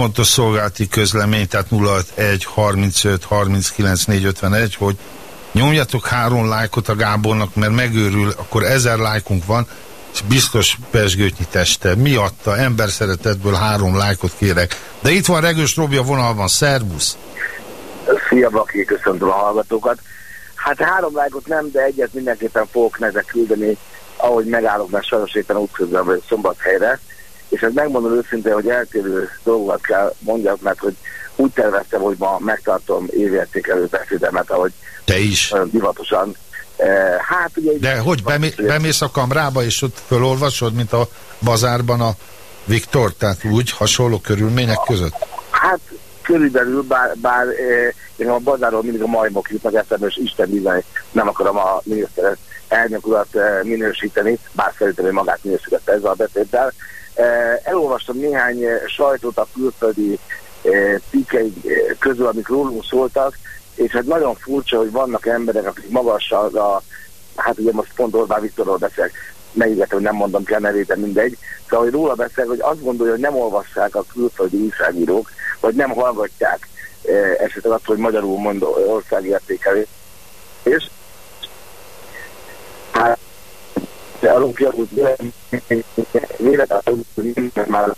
Fontos szolgálati közlemény, tehát 061 35 39 451, hogy nyomjatok három lájkot a Gábornak, mert megőrül, akkor ezer lájkunk van, és biztos pesgőtnyi teste. Miatta ember szeretetből három lájkot kérek. De itt van Regős Robi a vonalban, szervusz! Szia, Baki, köszöntöm a hallgatókat. Hát három lájkot nem, de egyet mindenképpen fogok nektek küldeni, ahogy megállok, mert sajnos éppen útközben vagy szombathelyre. És ezt megmondom őszintén, hogy eltérő dolgokat kell mondjak, mert hogy úgy terveztem, hogy ma megtartom évértékelő beszédemet, ahogy Te is. divatosan. Hát ugye... De hogy bemé, bemész a kamrába, és ott fölolvasod, mint a bazárban a Viktor, tehát úgy hasonló körülmények között? Hát körülbelül, bár, bár eh, én a bazáról mindig a majmok jutnak eszembe, és Isten bizony nem akarom a miniszter elnök urat eh, minősíteni, bár szerintem ő magát minősítette ezzel a beszéddel. Eh, elolvastam néhány eh, sajtót a külföldi eh, cikkei eh, közül, amik rólunk szóltak, és hát nagyon furcsa, hogy vannak emberek, akik magassal a, hát ugye most pont Orbán Viktorról beszélek, melyiket, hogy nem mondom ki a nevét, de mindegy. Szóval, hogy róla beszélek, hogy azt gondolja, hogy nem olvassák a külföldi újságírók, vagy nem hallgatják esetleg azt, hogy magyarul mond országértékelés. És hát de arról kialakult véletlenül, már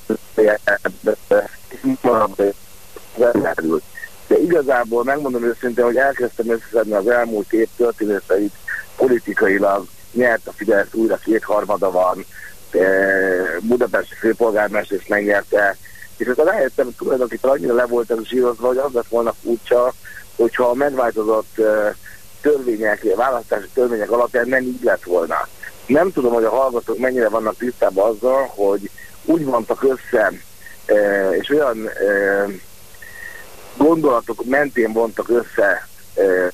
elmerült. De igazából megmondom őszintén, hogy elkezdtem összeszedni az elmúlt év történeteit politikailag, nyert a Fidesz újra kétharmada van, eh, Budapesti főpolgármester is megnyerte, és akkor rájöttem, tulajdonképpen annyira le voltak zsírozva, hogy az lett volna furcsa, hogyha a megváltozott eh, törvények, választási törvények alapján nem így lett volna. Nem tudom, hogy a hallgatók mennyire vannak tisztában azzal, hogy úgy vontak össze, eh, és olyan eh, gondolatok mentén vontak össze eh,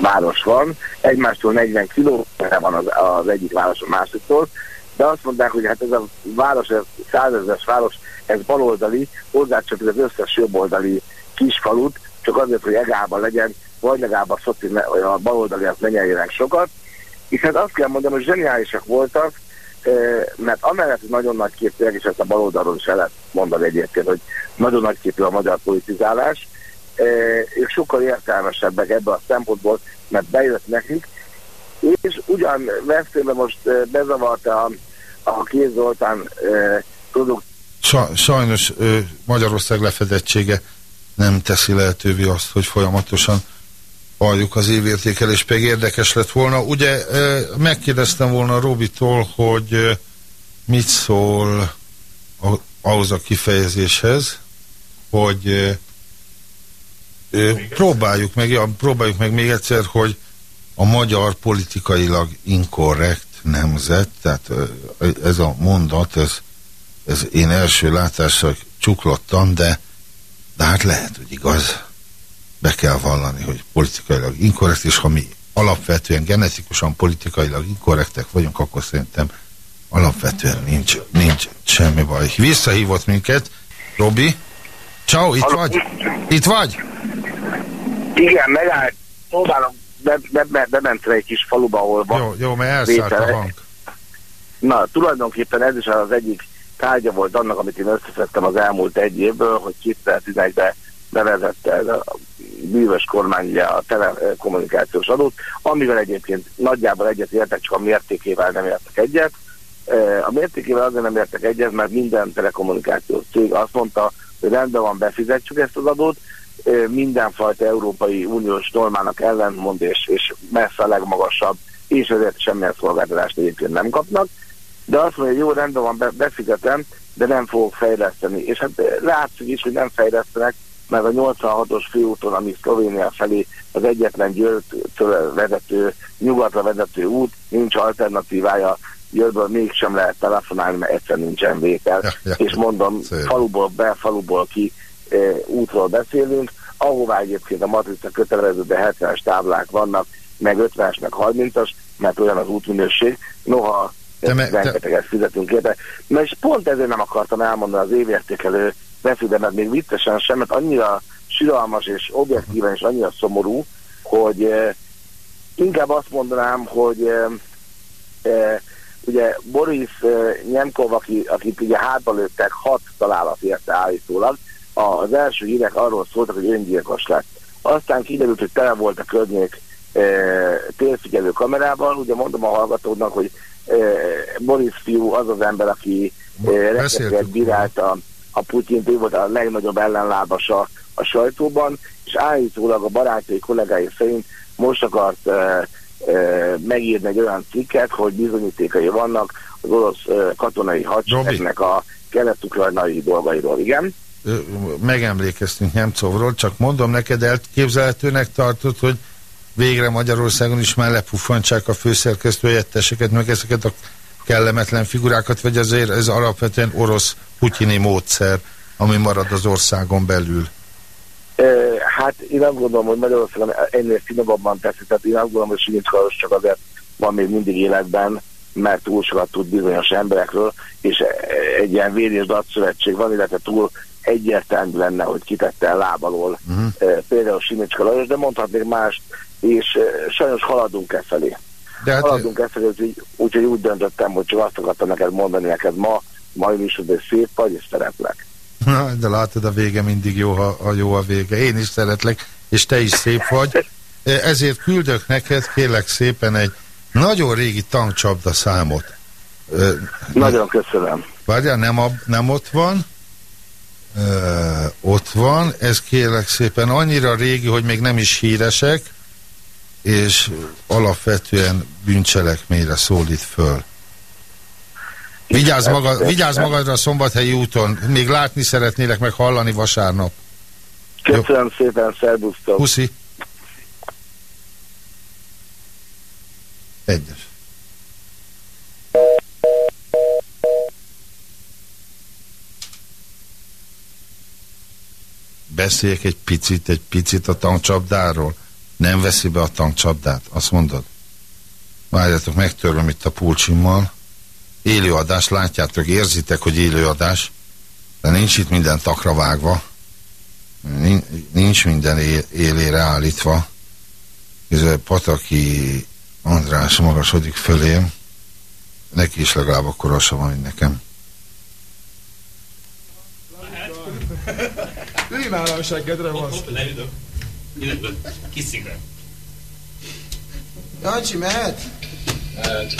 város van, egymástól 40 kilométerre van az, az egyik város a másiktól, de azt mondták, hogy hát ez a város, ez százezres város, ez baloldali, hozzá csak az összes jobboldali kisfalut, csak azért, hogy egában legyen, vagy legalább a, szoci, vagy a baloldaliak ne nyerjenek sokat. És hát azt kell mondanom, hogy zseniálisak voltak, mert amellett, hogy nagyon nagy képűek, és ezt a baloldalról is el lehet mondani egyébként, hogy nagyon nagy képű a magyar politizálás, ők sokkal értelmesebbek ebből a szempontból, mert bejött nekik, és ugyan Veszprémbe most bezavarta a, a Kéz Zoltán produkt Sa, sajnos Magyarország lefedettsége nem teszi lehetővé azt, hogy folyamatosan halljuk az évértékelés, pedig érdekes lett volna. Ugye megkérdeztem volna Robitól, hogy mit szól a, ahhoz a kifejezéshez, hogy próbáljuk meg, ja, próbáljuk meg még egyszer, hogy a magyar politikailag inkorrekt nemzet, tehát ez a mondat, ez ez én első látásra csuklottan, de, de hát lehet, hogy igaz. Be kell vallani, hogy politikailag inkorrekt, és ha mi alapvetően genetikusan politikailag inkorrektek vagyunk, akkor szerintem alapvetően nincs, nincs semmi baj. Visszahívott minket, Robi. Ciao, itt Halló. vagy? Itt vagy? Igen, megállt. Próbálom, be, be, be, bementem egy kis faluba, ahol van. Jó, jó, mert elszállt a hang. Na, tulajdonképpen ez is az egyik tárgya volt annak, amit én összeszedtem az elmúlt egy évből, hogy 2011-ben bevezette ez a bűvös kormány ugye a telekommunikációs adót, amivel egyébként nagyjából egyet értek, csak a mértékével nem értek egyet. Eh, A mértékével azért nem értek egyet, mert minden telekommunikációs cég azt mondta, hogy rendben van, befizetjük ezt az adót, eh, mindenfajta Európai Uniós normának ellentmond és, és messze a legmagasabb, és ezért semmilyen szolgáltatást egyébként nem kapnak de azt mondja, hogy jó, rendben van, be, befizetem, de nem fogok fejleszteni. És hát látszik is, hogy nem fejlesztenek, mert a 86-os főúton, ami Szlovénia felé az egyetlen Győrtől vezető, nyugatra vezető út, nincs alternatívája, Győrből mégsem lehet telefonálni, mert egyszer nincsen vétel. Ja, ja. És mondom, Szép. faluból be, faluból ki e, útról beszélünk, ahová egyébként a matrica kötelező, de 70-es táblák vannak, meg 50-es, meg 30-as, mert olyan az útminőség. Noha Te me- te- rengeteget fizetünk érte. Na és pont ezért nem akartam elmondani az évértékelő beszédemet még viccesen sem, mert annyira siralmas és objektíven és annyira szomorú, hogy eh, inkább azt mondanám, hogy eh, eh, ugye Boris eh, Nyemkov, aki, akit ugye hátba lőttek, hat találat érte állítólag, az első hírek arról szóltak, hogy öngyilkos lett. Aztán kiderült, hogy tele volt a környék eh, térfigyelő kamerával, ugye mondom a hallgatóknak, hogy eh, Boris fiú az az ember, aki eh, rengeteget bírálta a Putyint, ő volt a legnagyobb ellenlábasa a sajtóban, és állítólag a barátai kollégái szerint most akart eh, eh, megírni egy olyan cikket, hogy bizonyítékai vannak az orosz eh, katonai hadseregnek a kelet-ukrajnai dolgairól. Igen? Megemlékeztünk Nemcovról, csak mondom neked, elképzelhetőnek tartod, hogy végre Magyarországon is már lepuffantsák a főszerkesztő helyetteseket, meg ezeket a kellemetlen figurákat, vagy azért ez alapvetően orosz putyini módszer, ami marad az országon belül. Hát én azt gondolom, hogy Magyarországon ennél finomabban teszi, tehát én azt gondolom, hogy Silincs Karos csak azért van még mindig életben, mert túl sokat tud bizonyos emberekről, és egy ilyen vér és datszövetség van, illetve túl egyértelmű lenne, hogy kitette el lábalól Mhm. uh-huh. például Simicska Lajos, de mondhatnék mást, és sajnos haladunk e felé. De hát- haladunk e felé, úgyhogy úgy, döntöttem, hogy csak azt akartam neked mondani neked ma, mai műsorban szép vagy, és szeretlek. Na, de látod, a vége mindig jó, ha, ha jó a vége. Én is szeretlek, és te is szép vagy. E, Ezért küldök neked, kérlek szépen, egy nagyon régi tankcsapda számot. Ö, Nagyon köszönöm. Várjál, nem, ab, nem ott van. Ö, ott van, ez kérlek szépen annyira régi, hogy még nem is híresek, és alapvetően bűncselekményre szólít föl. Vigyázz, maga, vigyázz magadra a szombathelyi úton, még látni szeretnélek, meg hallani vasárnap. Köszönöm szépen, szervusztok! Puszi. Egyes. Beszéljek egy picit, egy picit a tankcsapdáról. Nem veszi be a tankcsapdát, azt mondod? Várjátok, megtöröm itt a pulcsimmal. Élőadás, látjátok, érzitek, hogy élőadás, de nincs itt minden takra vágva. Nin- Nincs minden élére állítva. Ez a Pataki András magasodik fölém. Neki is legalább akkor van, mint nekem. Ülj már a seggedre, basz. Ülök. Kiszigre. Jancsi, mehet? Mehet.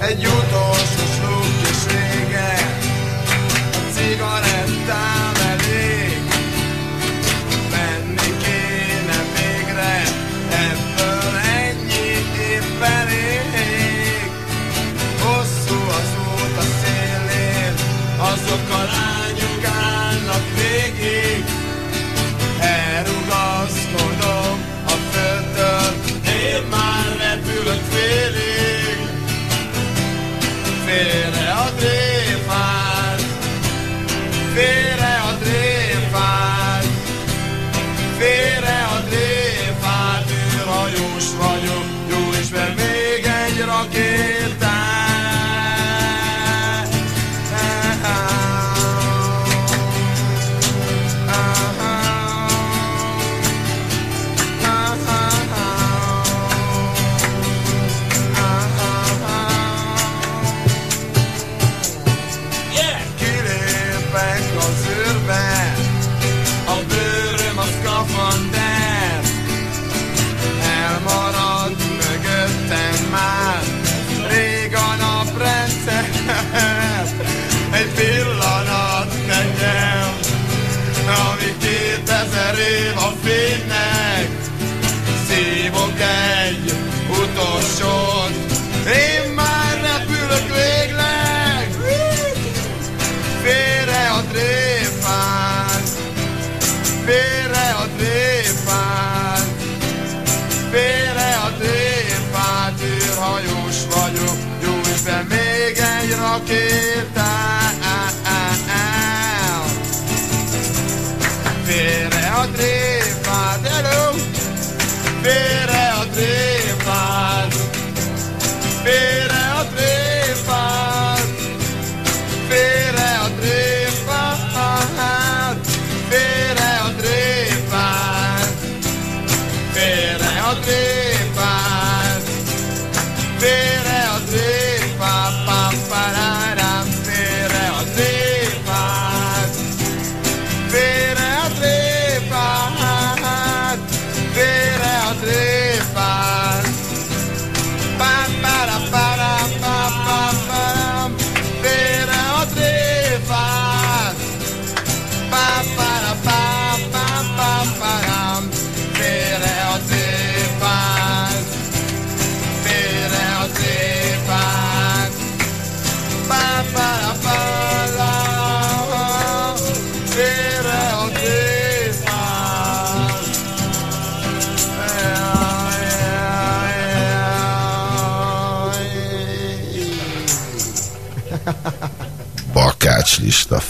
Egy utolsó sluk és vége A cigarettám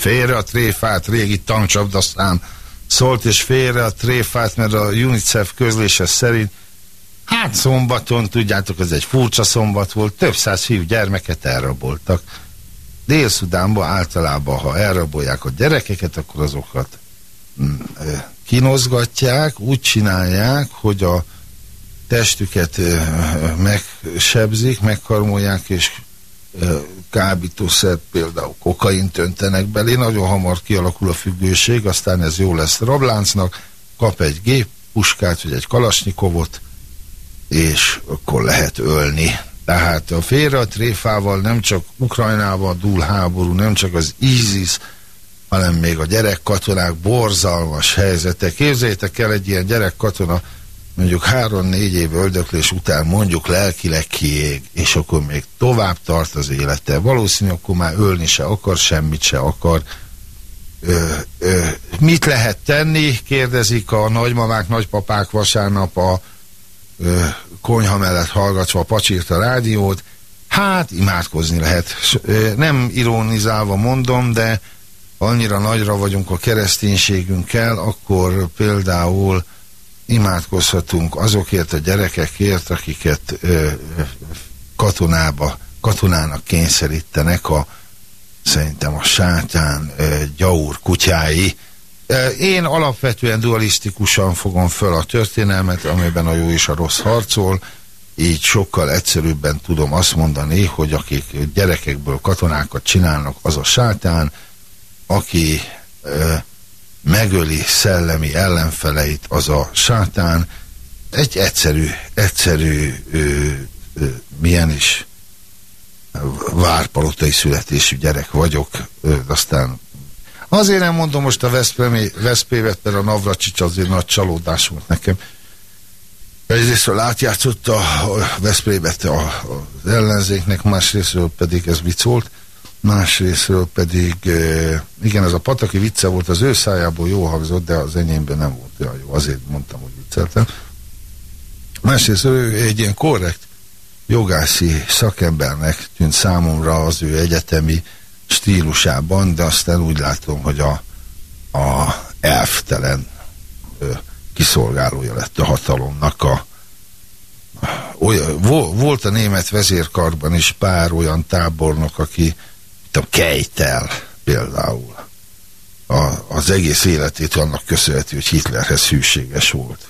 Félre a tréfát, régi tankcsapdaszám szólt, és félre a tréfát, mert a UNICEF közlése szerint hát szombaton, tudjátok, ez egy furcsa szombat volt, több száz fiú gyermeket elraboltak. Dél-Szudánban általában, ha elrabolják a gyerekeket, akkor azokat mm, kinozgatják, úgy csinálják, hogy a testüket megsebzik, megkarmolják, és kábítószert, például kokaint öntenek belé, nagyon hamar kialakul a függőség, aztán ez jó lesz rabláncnak, kap egy géppuskát, vagy egy kalasnyikovot, és akkor lehet ölni. Tehát a félre a tréfával nem csak Ukrajnában dúl háború, nem csak az ISIS, hanem még a gyerekkatonák borzalmas helyzete. Képzeljétek el egy ilyen gyerekkatona, mondjuk három-négy év öldöklés után mondjuk lelkileg kiég, és akkor még tovább tart az élete. Valószínű, akkor már ölni se akar, semmit se akar. Ö, ö, mit lehet tenni? Kérdezik a nagymamák, nagypapák vasárnap a ö, konyha mellett hallgatva a pacsírta rádiót. Hát, imádkozni lehet. Ö, nem ironizálva mondom, de annyira nagyra vagyunk a kereszténységünkkel, akkor például imádkozhatunk azokért a gyerekekért, akiket ö, katonába, katonának kényszerítenek a szerintem a sátán ö, gyaur kutyái. Én alapvetően dualisztikusan fogom föl a történelmet, amiben a jó és a rossz harcol, így sokkal egyszerűbben tudom azt mondani, hogy akik gyerekekből katonákat csinálnak, az a sátán, aki ö, megöli szellemi ellenfeleit, az a sátán. Egy egyszerű, egyszerű, ö, ö, milyen is várpalotai születésű gyerek vagyok, ö, aztán azért nem mondom most a Veszprémi, Veszpévet, mert a Navracsics azért nagy csalódás volt nekem. Egyrésztről átjátszott a Veszprémet az ellenzéknek, másrésztről pedig ez viccolt másrésztről pedig, igen, ez a pataki vicce volt, az ő szájából jó hangzott, de az enyémben nem volt olyan jó, azért mondtam, hogy vicceltem. Másrészt ő egy ilyen korrekt jogászi szakembernek tűnt számomra az ő egyetemi stílusában, de aztán úgy látom, hogy a, a elftelen kiszolgálója lett a hatalomnak a, olyan, volt a német vezérkarban is pár olyan tábornok, aki a Kejtel például. A, az egész életét annak köszönhető, hogy Hitlerhez hűséges volt.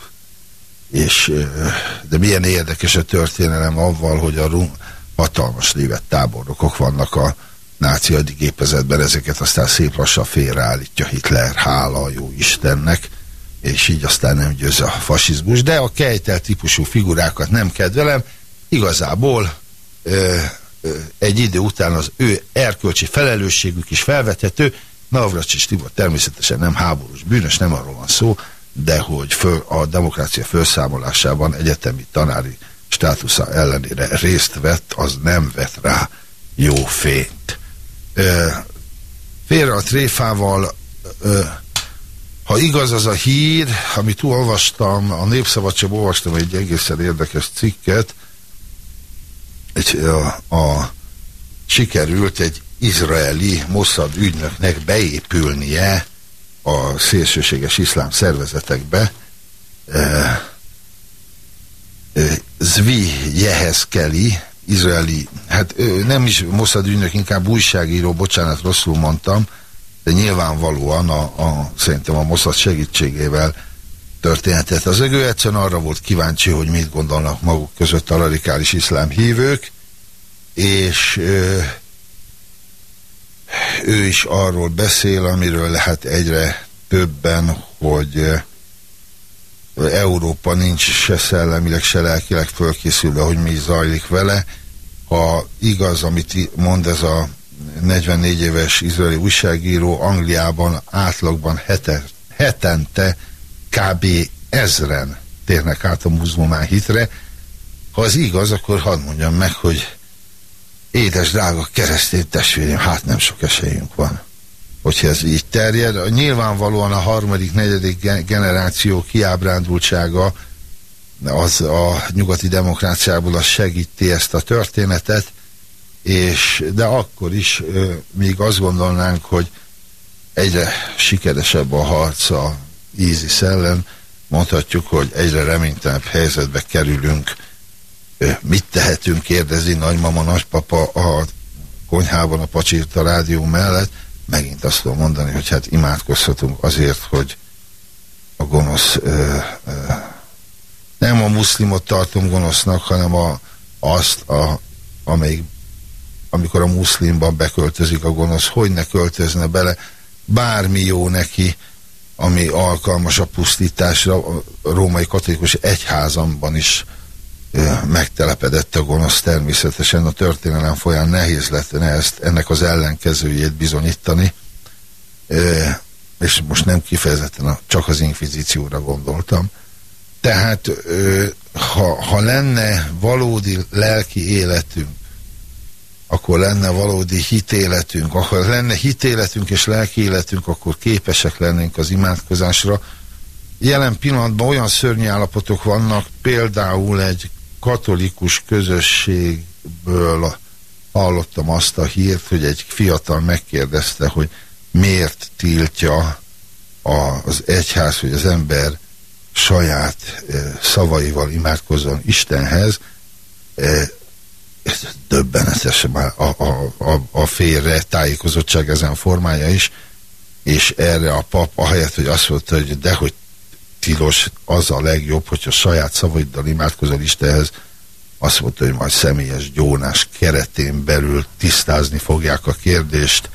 És, de milyen érdekes a történelem avval, hogy a rum, hatalmas névet tábornokok vannak a náci adigépezetben, ezeket aztán szép lassan félreállítja Hitler, hála a jó Istennek, és így aztán nem győz a fasizmus, de a Kejtel típusú figurákat nem kedvelem, igazából egy idő után az ő erkölcsi felelősségük is felvethető. Navracsics Tibor természetesen nem háborús bűnös, nem arról van szó, de hogy föl, a demokrácia felszámolásában egyetemi tanári státusza ellenére részt vett, az nem vett rá jó fényt. Félre a tréfával, ha igaz az a hír, amit olvastam, a Népszabadságban olvastam egy egészen érdekes cikket, egy, a, a, sikerült egy izraeli Mossad ügynöknek beépülnie a szélsőséges iszlám szervezetekbe. E, e, Zvi Jehezkeli, izraeli, hát nem is Mossad ügynök, inkább újságíró, bocsánat, rosszul mondtam, de nyilvánvalóan a, a, szerintem a Mossad segítségével történetet. Az ő egyszerűen arra volt kíváncsi, hogy mit gondolnak maguk között a radikális iszlám hívők, és ö, ő is arról beszél, amiről lehet egyre többen, hogy Európa nincs se szellemileg, se lelkileg fölkészülve, hogy mi zajlik vele. Ha igaz, amit mond ez a 44 éves izraeli újságíró, Angliában átlagban hete, hetente kb. ezren térnek át a muzulmán hitre. Ha az igaz, akkor hadd mondjam meg, hogy édes, drága keresztény testvérem, hát nem sok esélyünk van, hogyha ez így terjed. Nyilvánvalóan a harmadik, negyedik generáció kiábrándultsága az a nyugati demokráciából az segíti ezt a történetet, és, de akkor is ö, még azt gondolnánk, hogy egyre sikeresebb a harc a ISIS ellen, mondhatjuk, hogy egyre reménytelenebb helyzetbe kerülünk. Mit tehetünk, kérdezi nagymama, nagypapa a konyhában a pacsírta rádió mellett. Megint azt tudom mondani, hogy hát imádkozhatunk azért, hogy a gonosz ö, ö, nem a muszlimot tartom gonosznak, hanem a, azt, a, amelyik, amikor a muszlimban beköltözik a gonosz, hogy ne költözne bele, bármi jó neki, ami alkalmas a pusztításra, a római katolikus egyházamban is ö, megtelepedett a gonosz természetesen. A történelem folyán nehéz lett ezt, ennek az ellenkezőjét bizonyítani, ö, és most nem kifejezetten a, csak az inkvizícióra gondoltam. Tehát ö, ha, ha lenne valódi lelki életünk, akkor lenne valódi hitéletünk, akkor lenne hitéletünk és lelki életünk, akkor képesek lennénk az imádkozásra. Jelen pillanatban olyan szörnyű állapotok vannak, például egy katolikus közösségből hallottam azt a hírt, hogy egy fiatal megkérdezte, hogy miért tiltja az egyház, hogy az ember saját szavaival imádkozzon Istenhez, döbbenetes már a, a, a, a félre tájékozottság ezen formája is, és erre a pap, ahelyett, hogy azt mondta, hogy dehogy tilos, az a legjobb, hogyha saját szavaiddal imádkozol Istenhez, azt mondta, hogy majd személyes gyónás keretén belül tisztázni fogják a kérdést.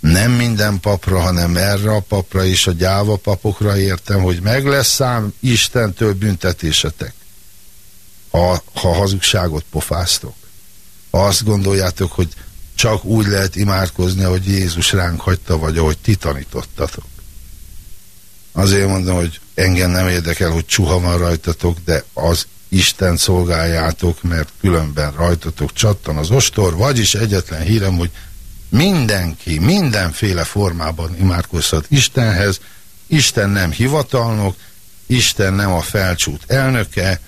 Nem minden papra, hanem erre a papra és a gyáva papokra értem, hogy meg lesz szám Istentől büntetésetek, ha, ha hazugságot pofáztok azt gondoljátok, hogy csak úgy lehet imádkozni, ahogy Jézus ránk hagyta, vagy ahogy ti tanítottatok. Azért mondom, hogy engem nem érdekel, hogy csuha van rajtatok, de az Isten szolgáljátok, mert különben rajtatok csattan az ostor, vagyis egyetlen hírem, hogy mindenki, mindenféle formában imádkozhat Istenhez, Isten nem hivatalnok, Isten nem a felcsút elnöke,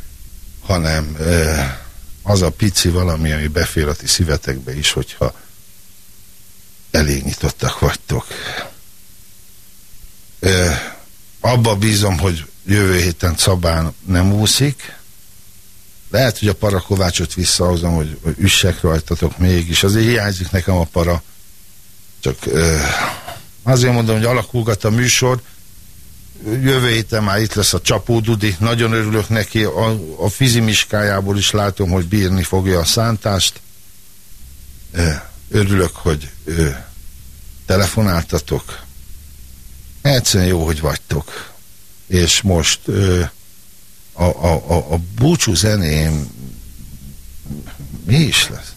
hanem... Eh, az a pici valami, ami befér a ti szívetekbe is, hogyha elég nyitottak vagytok. Ö, abba bízom, hogy jövő héten Szabán nem úszik. Lehet, hogy a parakovácsot visszahozom, hogy, hogy üssek rajtatok mégis. Azért hiányzik nekem a para. Csak ö, azért mondom, hogy alakulgat a műsor, jövő héten már itt lesz a Csapó Dudi, nagyon örülök neki, a, a fizimiskájából is látom, hogy bírni fogja a szántást. Örülök, hogy ő, telefonáltatok. Egyszerűen jó, hogy vagytok. És most a, a, a, a búcsú zeném mi is lesz?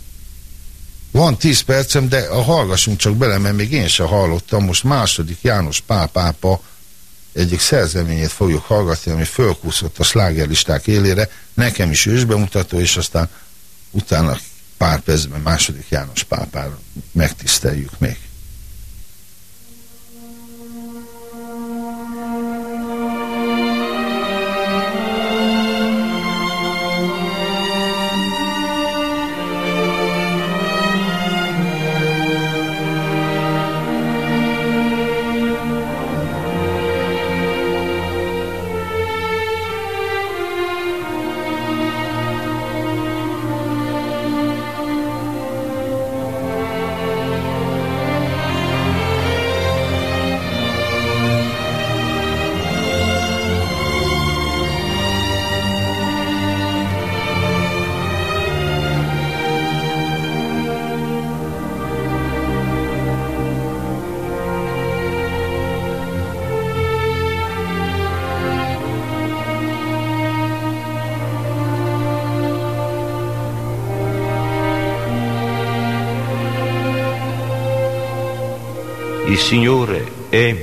Van tíz percem, de a hallgassunk csak bele, mert még én sem hallottam. Most második János Pál pápa egyik szerzeményét fogjuk hallgatni, ami fölkúszott a slágerlisták élére, nekem is ősbemutató, és aztán utána pár percben második János pápára megtiszteljük még.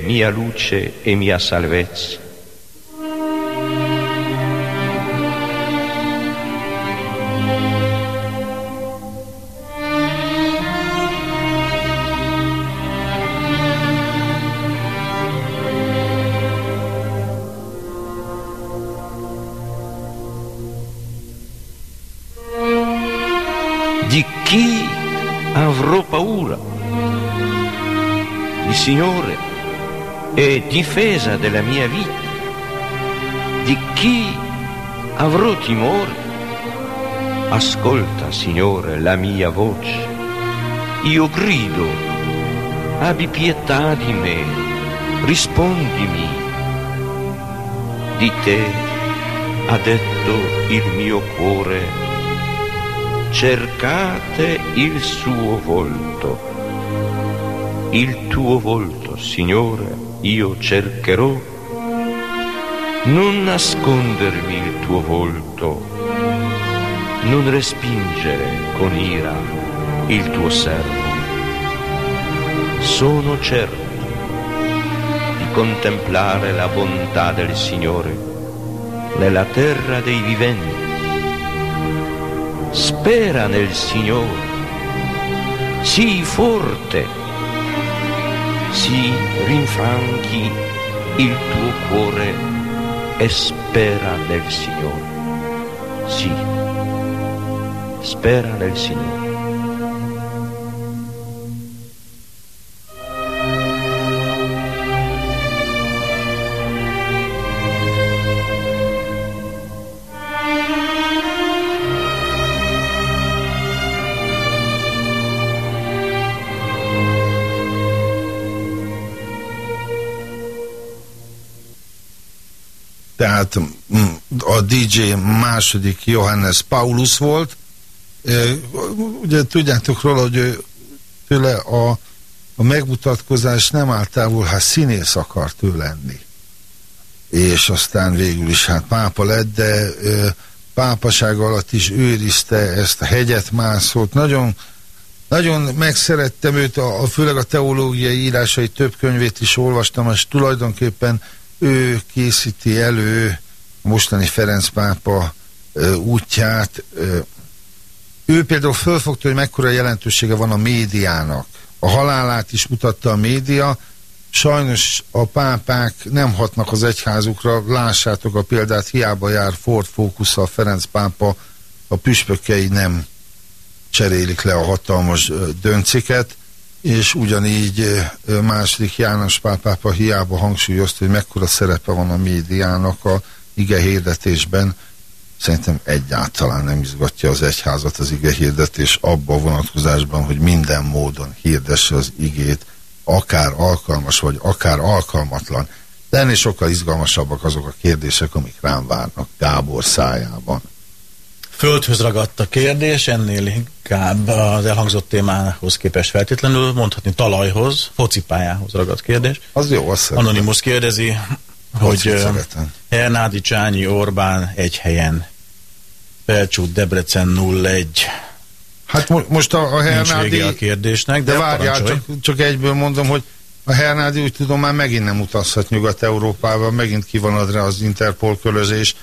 Mia luce e mia salvezza. È difesa della mia vita. Di chi avrò timore? Ascolta, Signore, la mia voce. Io grido, abbi pietà di me, rispondimi. Di te ha detto il mio cuore, cercate il suo volto. Il tuo volto, Signore, io cercherò. Non nascondermi il tuo volto, non respingere con ira il tuo servo. Sono certo di contemplare la bontà del Signore nella terra dei viventi. Spera nel Signore, sii forte, si rinfranchi il tuo cuore e spera nel Signore. Sì, spera nel Signore. Tehát mm, a DJ második Johannes Paulus volt. Ugye tudjátok róla, hogy ő, tőle a, a megmutatkozás nem áll távol, hát színész akart ő lenni. És aztán végül is hát pápa lett, de pápaság alatt is őrizte ezt a hegyet mászott. Nagyon, nagyon megszerettem őt, a, a, főleg a teológiai írásai több könyvét is olvastam, és tulajdonképpen ő készíti elő mostani Ferenc pápa útját. Ő például fölfogta, hogy mekkora jelentősége van a médiának. A halálát is mutatta a média, sajnos a pápák nem hatnak az egyházukra, lássátok a példát, hiába jár Ford Focus, a Ferenc pápa, a püspökei nem cserélik le a hatalmas dönciket, és ugyanígy második János pápápa hiába hangsúlyozta, hogy mekkora szerepe van a médiának a ige hirdetésben, szerintem egyáltalán nem izgatja az egyházat az ige hirdetés abba a vonatkozásban, hogy minden módon hirdesse az igét, akár alkalmas vagy akár alkalmatlan. De ennél sokkal izgalmasabbak azok a kérdések, amik rám várnak Gábor szájában. Földhöz ragadt a kérdés, ennél inkább az elhangzott témához képest feltétlenül, mondhatni talajhoz, focipályához ragadt kérdés. Az jó, szeretem. Anonimus kérdezi, hogy. Hernádi Csányi Orbán egy helyen, Felcsút Debrecen 01. Hát mo- most a, a Hernádi... a kérdésnek, de, De várjál, csak, csak egyből mondom, hogy a Hernádi úgy tudom már megint nem utazhat Nyugat-Európába, megint ki van adra az Interpol kölözés,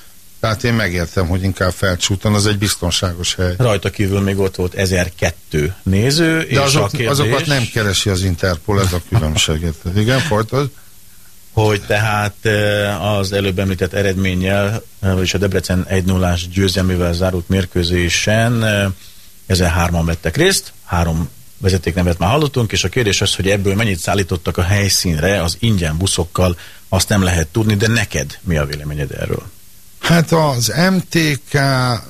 tehát én megértem, hogy inkább felcsúton, az egy biztonságos hely. Rajta kívül még ott volt 1002 néző, De és azok, kérdés, azokat nem keresi az Interpol, ez a különbséget. Igen, folytad? hogy tehát eh, az előbb említett eredménnyel, eh, vagyis a Debrecen 1 0 győzelmével zárult mérkőzésen eh, ezen hárman vettek részt, három vezetéknevet már hallottunk, és a kérdés az, hogy ebből mennyit szállítottak a helyszínre az ingyen buszokkal, azt nem lehet tudni, de neked mi a véleményed erről? Hát az MTK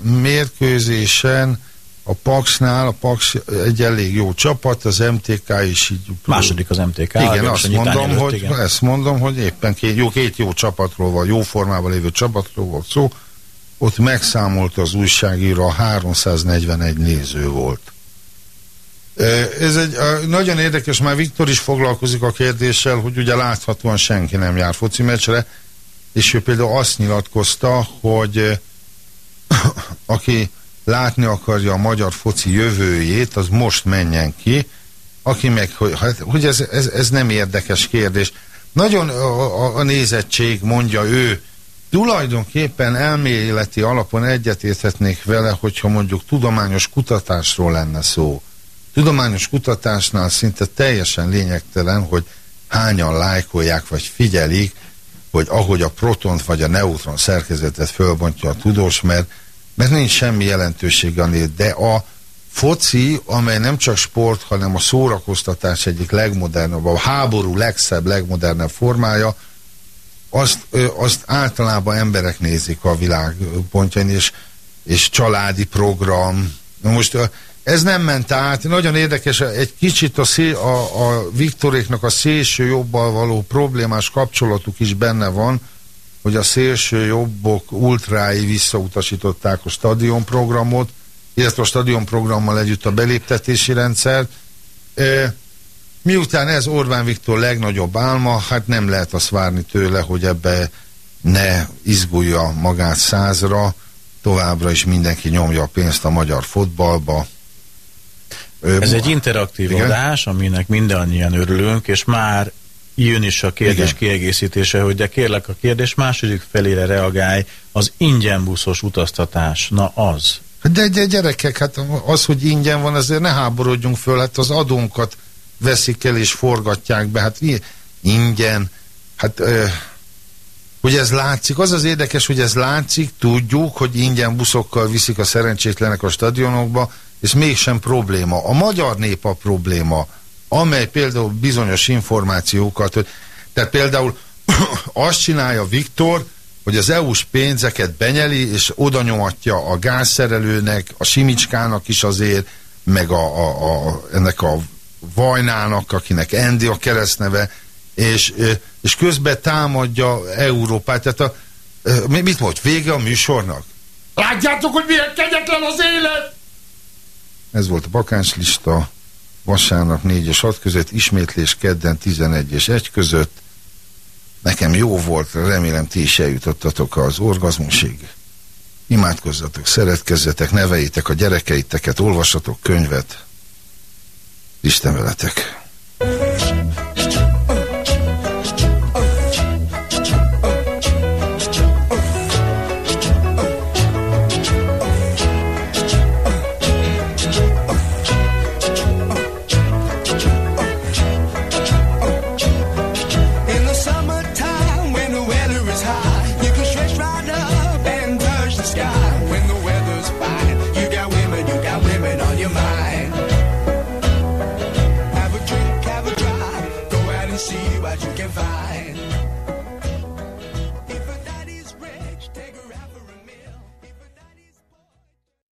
mérkőzésen a Paxnál, a Pax egy elég jó csapat, az MTK is így... Második az MTK. Igen, azt mondom, előtt, hogy, igen. ezt mondom, hogy éppen két jó, két jó csapatról van, jó formában lévő csapatról volt szó, ott megszámolta az újságíró, 341 néző volt. Ez egy nagyon érdekes, már Viktor is foglalkozik a kérdéssel, hogy ugye láthatóan senki nem jár foci meccsre, és ő például azt nyilatkozta, hogy ö, aki látni akarja a magyar foci jövőjét, az most menjen ki, aki meg, hogy, hát, hogy ez, ez, ez nem érdekes kérdés. Nagyon a, a, a nézettség, mondja ő, tulajdonképpen elméleti alapon egyetérthetnék vele, hogyha mondjuk tudományos kutatásról lenne szó. Tudományos kutatásnál szinte teljesen lényegtelen, hogy hányan lájkolják vagy figyelik, hogy ahogy a protont vagy a neutron szerkezetet fölbontja a tudós, mert, mert nincs semmi jelentősége annél, de a foci, amely nem csak sport, hanem a szórakoztatás egyik legmodernebb, a háború legszebb, legmodernebb formája, azt, azt általában emberek nézik a világ pontjain, és, és családi program. Most ez nem ment át, nagyon érdekes, egy kicsit a, szé, a, a Viktoréknak a szélső jobbal való problémás kapcsolatuk is benne van, hogy a szélső jobbok ultrái visszautasították a stadionprogramot, illetve a stadionprogrammal együtt a beléptetési rendszert. Ö, Miután ez Orbán Viktor legnagyobb álma, hát nem lehet azt várni tőle, hogy ebbe ne izgulja magát százra, továbbra is mindenki nyomja a pénzt a magyar fotballba. Ez egy interaktív Igen? adás, aminek mindannyian örülünk, és már jön is a kérdés Igen. kiegészítése, hogy de kérlek a kérdés második felére reagálj, az ingyen buszos utaztatás, na az. De, de gyerekek, hát az, hogy ingyen van, azért ne háborodjunk föl, hát az adónkat veszik el és forgatják be, hát ingyen, hát ö, hogy ez látszik, az az érdekes, hogy ez látszik, tudjuk, hogy ingyen buszokkal viszik a szerencsétlenek a stadionokba, és mégsem probléma. A magyar nép a probléma, amely például bizonyos információkat, hogy, tehát például azt csinálja Viktor, hogy az EU-s pénzeket benyeli, és oda nyomatja a gázszerelőnek, a Simicskának is azért, meg a, a, a, ennek a Vajnának, akinek Endi a keresztneve, és, és közben támadja Európát. Tehát a, mit volt? Vége a műsornak? Látjátok, hogy milyen kegyetlen az élet? Ez volt a bakánslista, vasárnap 4 és 6 között, ismétlés kedden 11 és 1 között. Nekem jó volt, remélem ti is eljutottatok az orgazmusig. Imádkozzatok, szeretkezzetek, neveljétek a gyerekeiteket, olvassatok könyvet. Isten veletek!